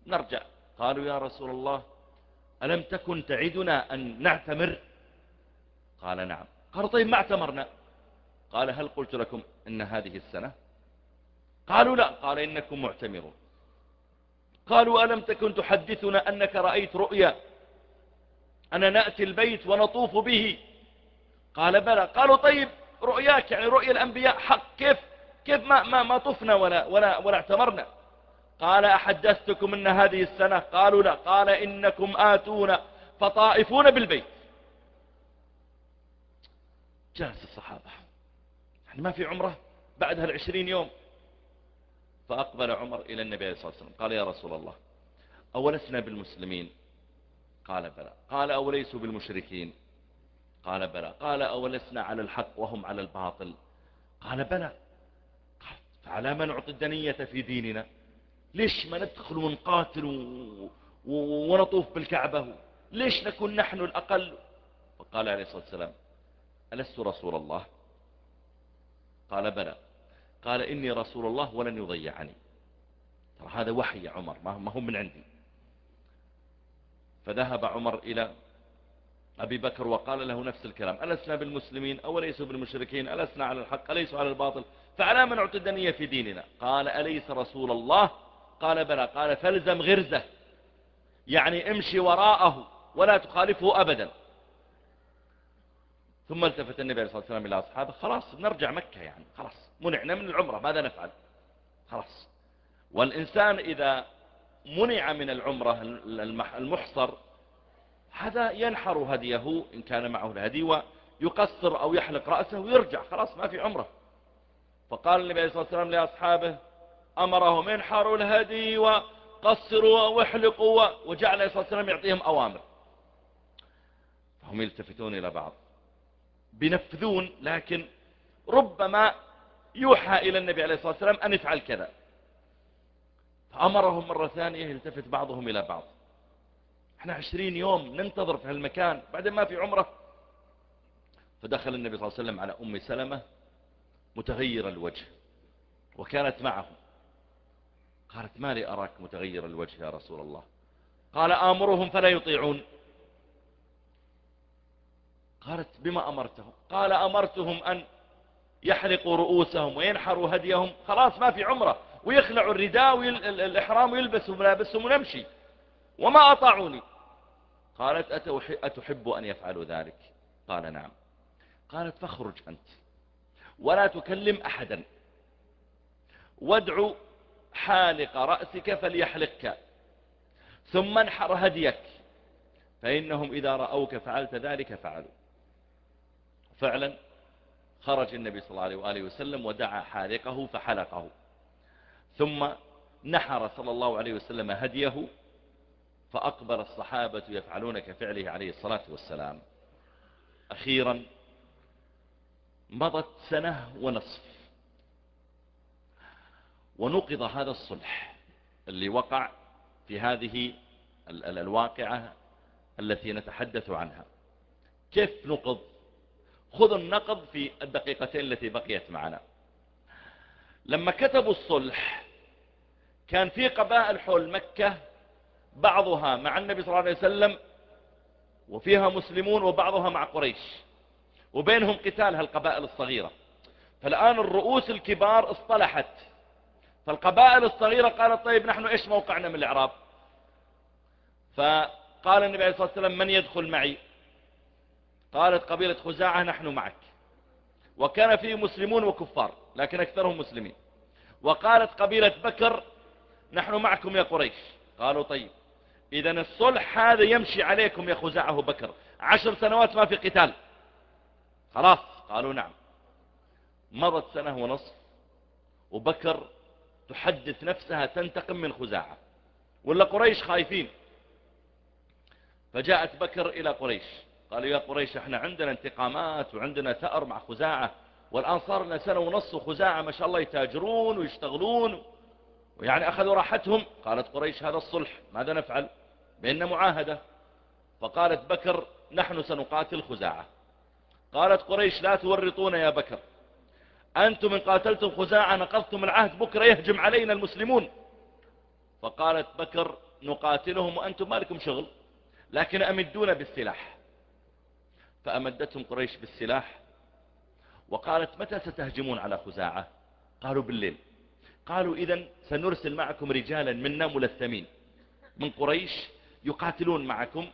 نرجع. قالوا يا رسول الله ألم تكن تعدنا أن نعتمر؟ قال نعم. قال طيب ما اعتمرنا؟ قال هل قلت لكم أن هذه السنة؟ قالوا لا. قال إنكم معتمرون. قالوا ألم تكن تحدثنا أنك رأيت رؤيا؟ أنا نأتي البيت ونطوف به. قال بلى. قالوا طيب رؤياك يعني رؤيا الأنبياء حق. كيف؟ كيف ما, ما, ما طفنا ولا, ولا, ولا اعتمرنا؟ قال أحدثتكم أن هذه السنة؟ قالوا لا. قال إنكم آتون فطائفون بالبيت. جلس الصحابة. يعني ما في عمرة بعد هالعشرين يوم. فأقبل عمر إلى النبي عليه الصلاة والسلام. قال يا رسول الله أولسنا بالمسلمين؟ قال بلى. قال أوليسوا بالمشركين؟ قال بلى. قال أولسنا على الحق وهم على الباطل؟ قال بلى. قال فعلى ما نعطي الدنية في ديننا ليش ما ندخل ونقاتل ونطوف بالكعبة؟ ليش نكون نحن الأقل؟ فقال عليه الصلاة والسلام ألست رسول الله؟ قال بلى. قال إني رسول الله ولن يضيعني. ترى هذا وحي يا عمر ما هو من عندي. فذهب عمر إلى أبي بكر وقال له نفس الكلام ألسنا بالمسلمين أو ليسوا بالمشركين؟ ألسنا على الحق أليسوا على الباطل؟ فعلى من اعتدني في ديننا؟ قال أليس رسول الله؟ قال بلى. قال فالزم غرزه. يعني امشي وراءه ولا تخالفه أبدا. ثم التفت النبي صلى الله عليه وسلم إلى أصحابه خلاص نرجع مكة يعني خلاص منعنا من العمرة ماذا نفعل؟ خلاص. والإنسان إذا منع من العمرة المحصر هذا ينحر هديه إن كان معه الهدي ويقصر أو يحلق رأسه ويرجع خلاص ما في عمرة. فقال النبي صلى الله عليه وسلم لأصحابه أمرهم انحروا الهدي وقصروا وأحلقوا وجعل صلى الله عليه وسلم يعطيهم أوامر. فهم يلتفتون إلى بعض. بينفذون لكن ربما يوحى إلى النبي عليه الصلاة والسلام أن يفعل كذا. فأمرهم مرة ثانية يلتفت بعضهم إلى بعض. إحنا عشرين يوم ننتظر في هالمكان بعدين ما في عمرة. فدخل النبي صلى الله عليه وسلم على أم سلمة متغير الوجه وكانت معه. قالت ما لي أراك متغير الوجه يا رسول الله. قال آمرهم فلا يطيعون. قالت بما أمرتهم؟ قال أمرتهم أن يحلقوا رؤوسهم وينحروا هديهم. خلاص ما في عمرة. ويخلعوا الرداء والإحرام ويلبسوا ملابسهم ونمشي وما أطاعوني. قالت أتحب أن يفعلوا ذلك؟ قال نعم. قالت فاخرج أنت ولا تكلم أحدا. وادع حالق رأسك فليحلقك ثم انحر هديك. فإنهم إذا رأوك فعلت ذلك فعلوا. فعلا خرج النبي صلى الله عليه وآله وسلم ودعا حالقه فحلقه. ثم نحر صلى الله عليه وسلم هديه فأقبل الصحابة يفعلون كفعله عليه الصلاة والسلام. أخيرا مضت سنة ونصف. ونقض هذا الصلح اللي وقع في هذه الواقعة التي نتحدث عنها. كيف نقض؟ خذوا النقب في الدقيقتين التي بقيت معنا. لما كتبوا الصلح كان في قبائل حول مكة بعضها مع النبي صلى الله عليه وسلم وفيها مسلمون وبعضها مع قريش وبينهم قتال هالقبائل الصغيرة. فالآن الرؤوس الكبار اصطلحت. فالقبائل الصغيرة قالت طيب نحن إيش موقعنا من الإعراب؟ فقال النبي عليه الصلاة والسلام من يدخل معي؟ قالت قبيلة خزاعة نحن معك. وكان فيه مسلمون وكفار لكن أكثرهم مسلمين. وقالت قبيلة بكر نحن معكم يا قريش. قالوا طيب إذا الصلح هذا يمشي عليكم يا خزاعة بكر. عشر سنوات ما في قتال. خلاص قالوا نعم. مضت سنة ونصف وبكر تحدث نفسها تنتقم من خزاعة. ولا قريش خايفين. فجاءت بكر إلى قريش. قالوا يا قريش إحنا عندنا انتقامات وعندنا ثأر مع خزاعة والآن صار لنا سنة ونص خزاعة ما شاء الله يتاجرون ويشتغلون ويعني أخذوا راحتهم. قالت قريش هذا الصلح ماذا نفعل؟ بيننا معاهدة. فقالت بكر نحن سنقاتل خزاعة. قالت قريش لا تورطون يا بكر. أنتم إن قاتلتم خزاعة نقضتم العهد بكرة يهجم علينا المسلمون. فقالت بكر نقاتلهم وأنتم ما لكم شغل لكن أمدونا بالسلاح. فأمدتهم قريش بالسلاح وقالت متى ستهجمون على خزاعة؟ قالوا بالليل. قالوا إذا سنرسل معكم رجالا منا ملثمين من قريش يقاتلون معكم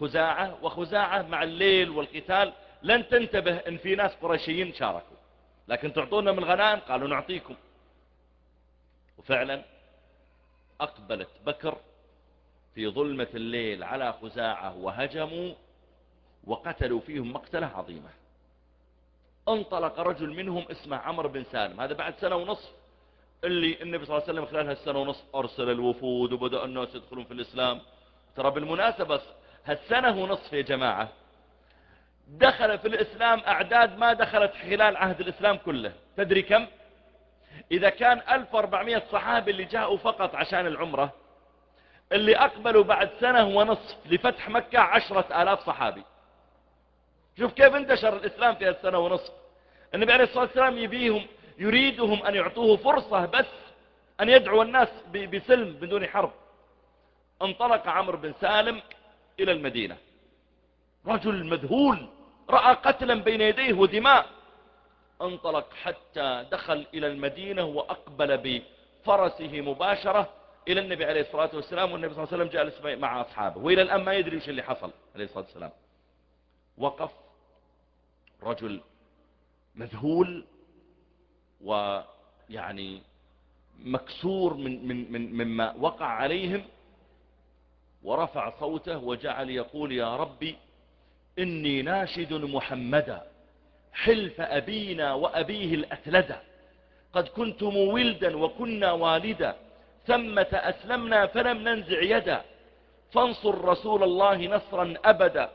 خزاعة وخزاعة مع الليل والقتال لن تنتبه إن في ناس قريشيين شاركوا. لكن تعطونا من الغنائم؟ قالوا نعطيكم. وفعلا أقبلت بكر في ظلمة الليل على خزاعة وهجموا وقتلوا فيهم مقتلة عظيمة. انطلق رجل منهم اسمه عمرو بن سالم. هذا بعد سنة ونصف. اللي النبي صلى الله عليه وسلم خلال هالسنة ونصف أرسل الوفود وبدأ الناس يدخلون في الإسلام. ترى بالمناسبة هالسنة ونصف يا جماعة. دخل في الإسلام أعداد ما دخلت خلال عهد الإسلام كله. تدري كم؟ إذا كان 1400 صحابي اللي جاءوا فقط عشان العمرة اللي أقبلوا بعد سنة ونصف لفتح مكة عشرة آلاف صحابي. شوف كيف انتشر الإسلام في السنة ونصف. النبي عليه الصلاة والسلام يبيهم يريدهم أن يعطوه فرصة بس أن يدعو الناس بسلم بدون حرب. انطلق عمرو بن سالم إلى المدينة. رجل مذهول رأى قتلا بين يديه ودماء. انطلق حتى دخل إلى المدينة وأقبل بفرسه مباشرة إلى النبي عليه الصلاة والسلام والنبي صلى الله عليه وسلم جالس مع أصحابه. وإلى الآن ما يدري وش اللي حصل عليه الصلاة والسلام. وقف رجل مذهول ويعني مكسور من من من مما وقع عليهم ورفع صوته وجعل يقول يا ربي إني ناشد محمدا حلف أبينا وأبيه الأثلدا قد كنتم ولدا وكنا والدا ثمة أسلمنا فلم ننزع يدا فانصر رسول الله نصرا أبدا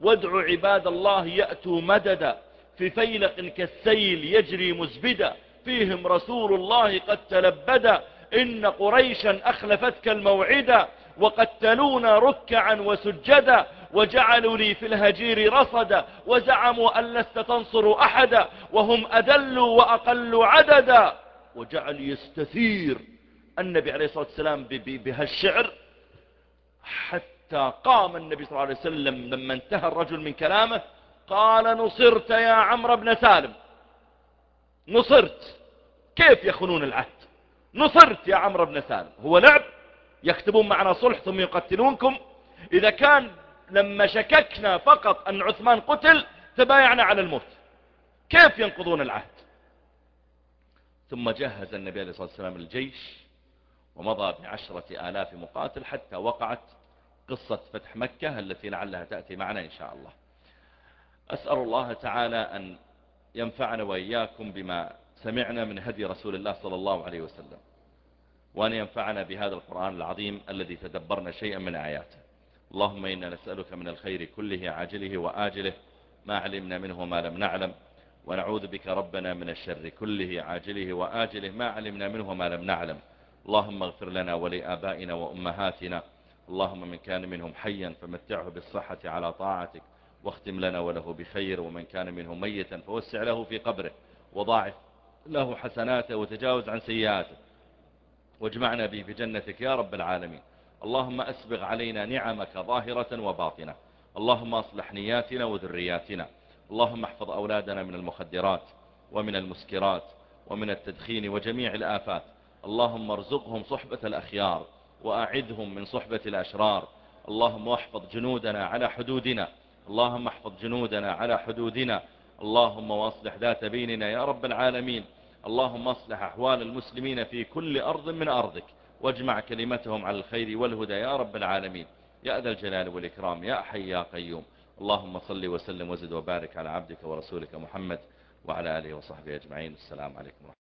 وادعوا عباد الله يأتوا مددا في فيلق كالسيل يجري مزبدا فيهم رسول الله قد تلبدا إن قريشا أخلفتك الموعدا وقتلونا ركعا وسجدا وجعلوا لي في الهجير رصدا وزعموا أن لست تنصر أحدا وهم أدلوا وأقلوا عددا وجعل يستثير النبي عليه الصلاة والسلام بهالشعر حتى حتى قام النبي صلى الله عليه وسلم لما انتهى الرجل من كلامه قال نصرت يا عمرو بن سالم. نصرت؟ كيف يخونون العهد؟ نصرت يا عمرو بن سالم. هو لعب؟ يكتبون معنا صلح ثم يقتلونكم؟ إذا كان لما شككنا فقط أن عثمان قتل تبايعنا على الموت. كيف ينقضون العهد؟ ثم جهز النبي عليه الصلاة والسلام الجيش ومضى بعشرة آلاف مقاتل حتى وقعت قصة فتح مكة التي لعلها تأتي معنا إن شاء الله. أسأل الله تعالى أن ينفعنا وإياكم بما سمعنا من هدي رسول الله صلى الله عليه وسلم وأن ينفعنا بهذا القرآن العظيم الذي تدبرنا شيئا من آياته. اللهم إنا نسألك من الخير كله عاجله وآجله ما علمنا منه ما لم نعلم. ونعوذ بك ربنا من الشر كله عاجله وآجله ما علمنا منه ما لم نعلم. اللهم اغفر لنا ولآبائنا وأمهاتنا اللهم من كان منهم حيا فمتعه بالصحة على طاعتك واختم لنا وله بخير ومن كان منهم ميتا فوسع له في قبره وضاعف له حسناته وتجاوز عن سيئاته. واجمعنا به في جنتك يا رب العالمين. اللهم أسبغ علينا نعمك ظاهرة وباطنة. اللهم أصلح نياتنا وذرياتنا. اللهم احفظ أولادنا من المخدرات ومن المسكرات ومن التدخين وجميع الآفات. اللهم ارزقهم صحبة الأخيار. وأعدهم من صحبة الأشرار. اللهم احفظ جنودنا على حدودنا. اللهم احفظ جنودنا على حدودنا. اللهم واصلح ذات بيننا يا رب العالمين. اللهم اصلح أحوال المسلمين في كل أرض من أرضك. واجمع كلمتهم على الخير والهدى يا رب العالمين. يا ذا الجلال والإكرام يا حي يا قيوم. اللهم صل وسلم وزد وبارك على عبدك ورسولك محمد وعلى آله وصحبه أجمعين. السلام عليكم ورحمة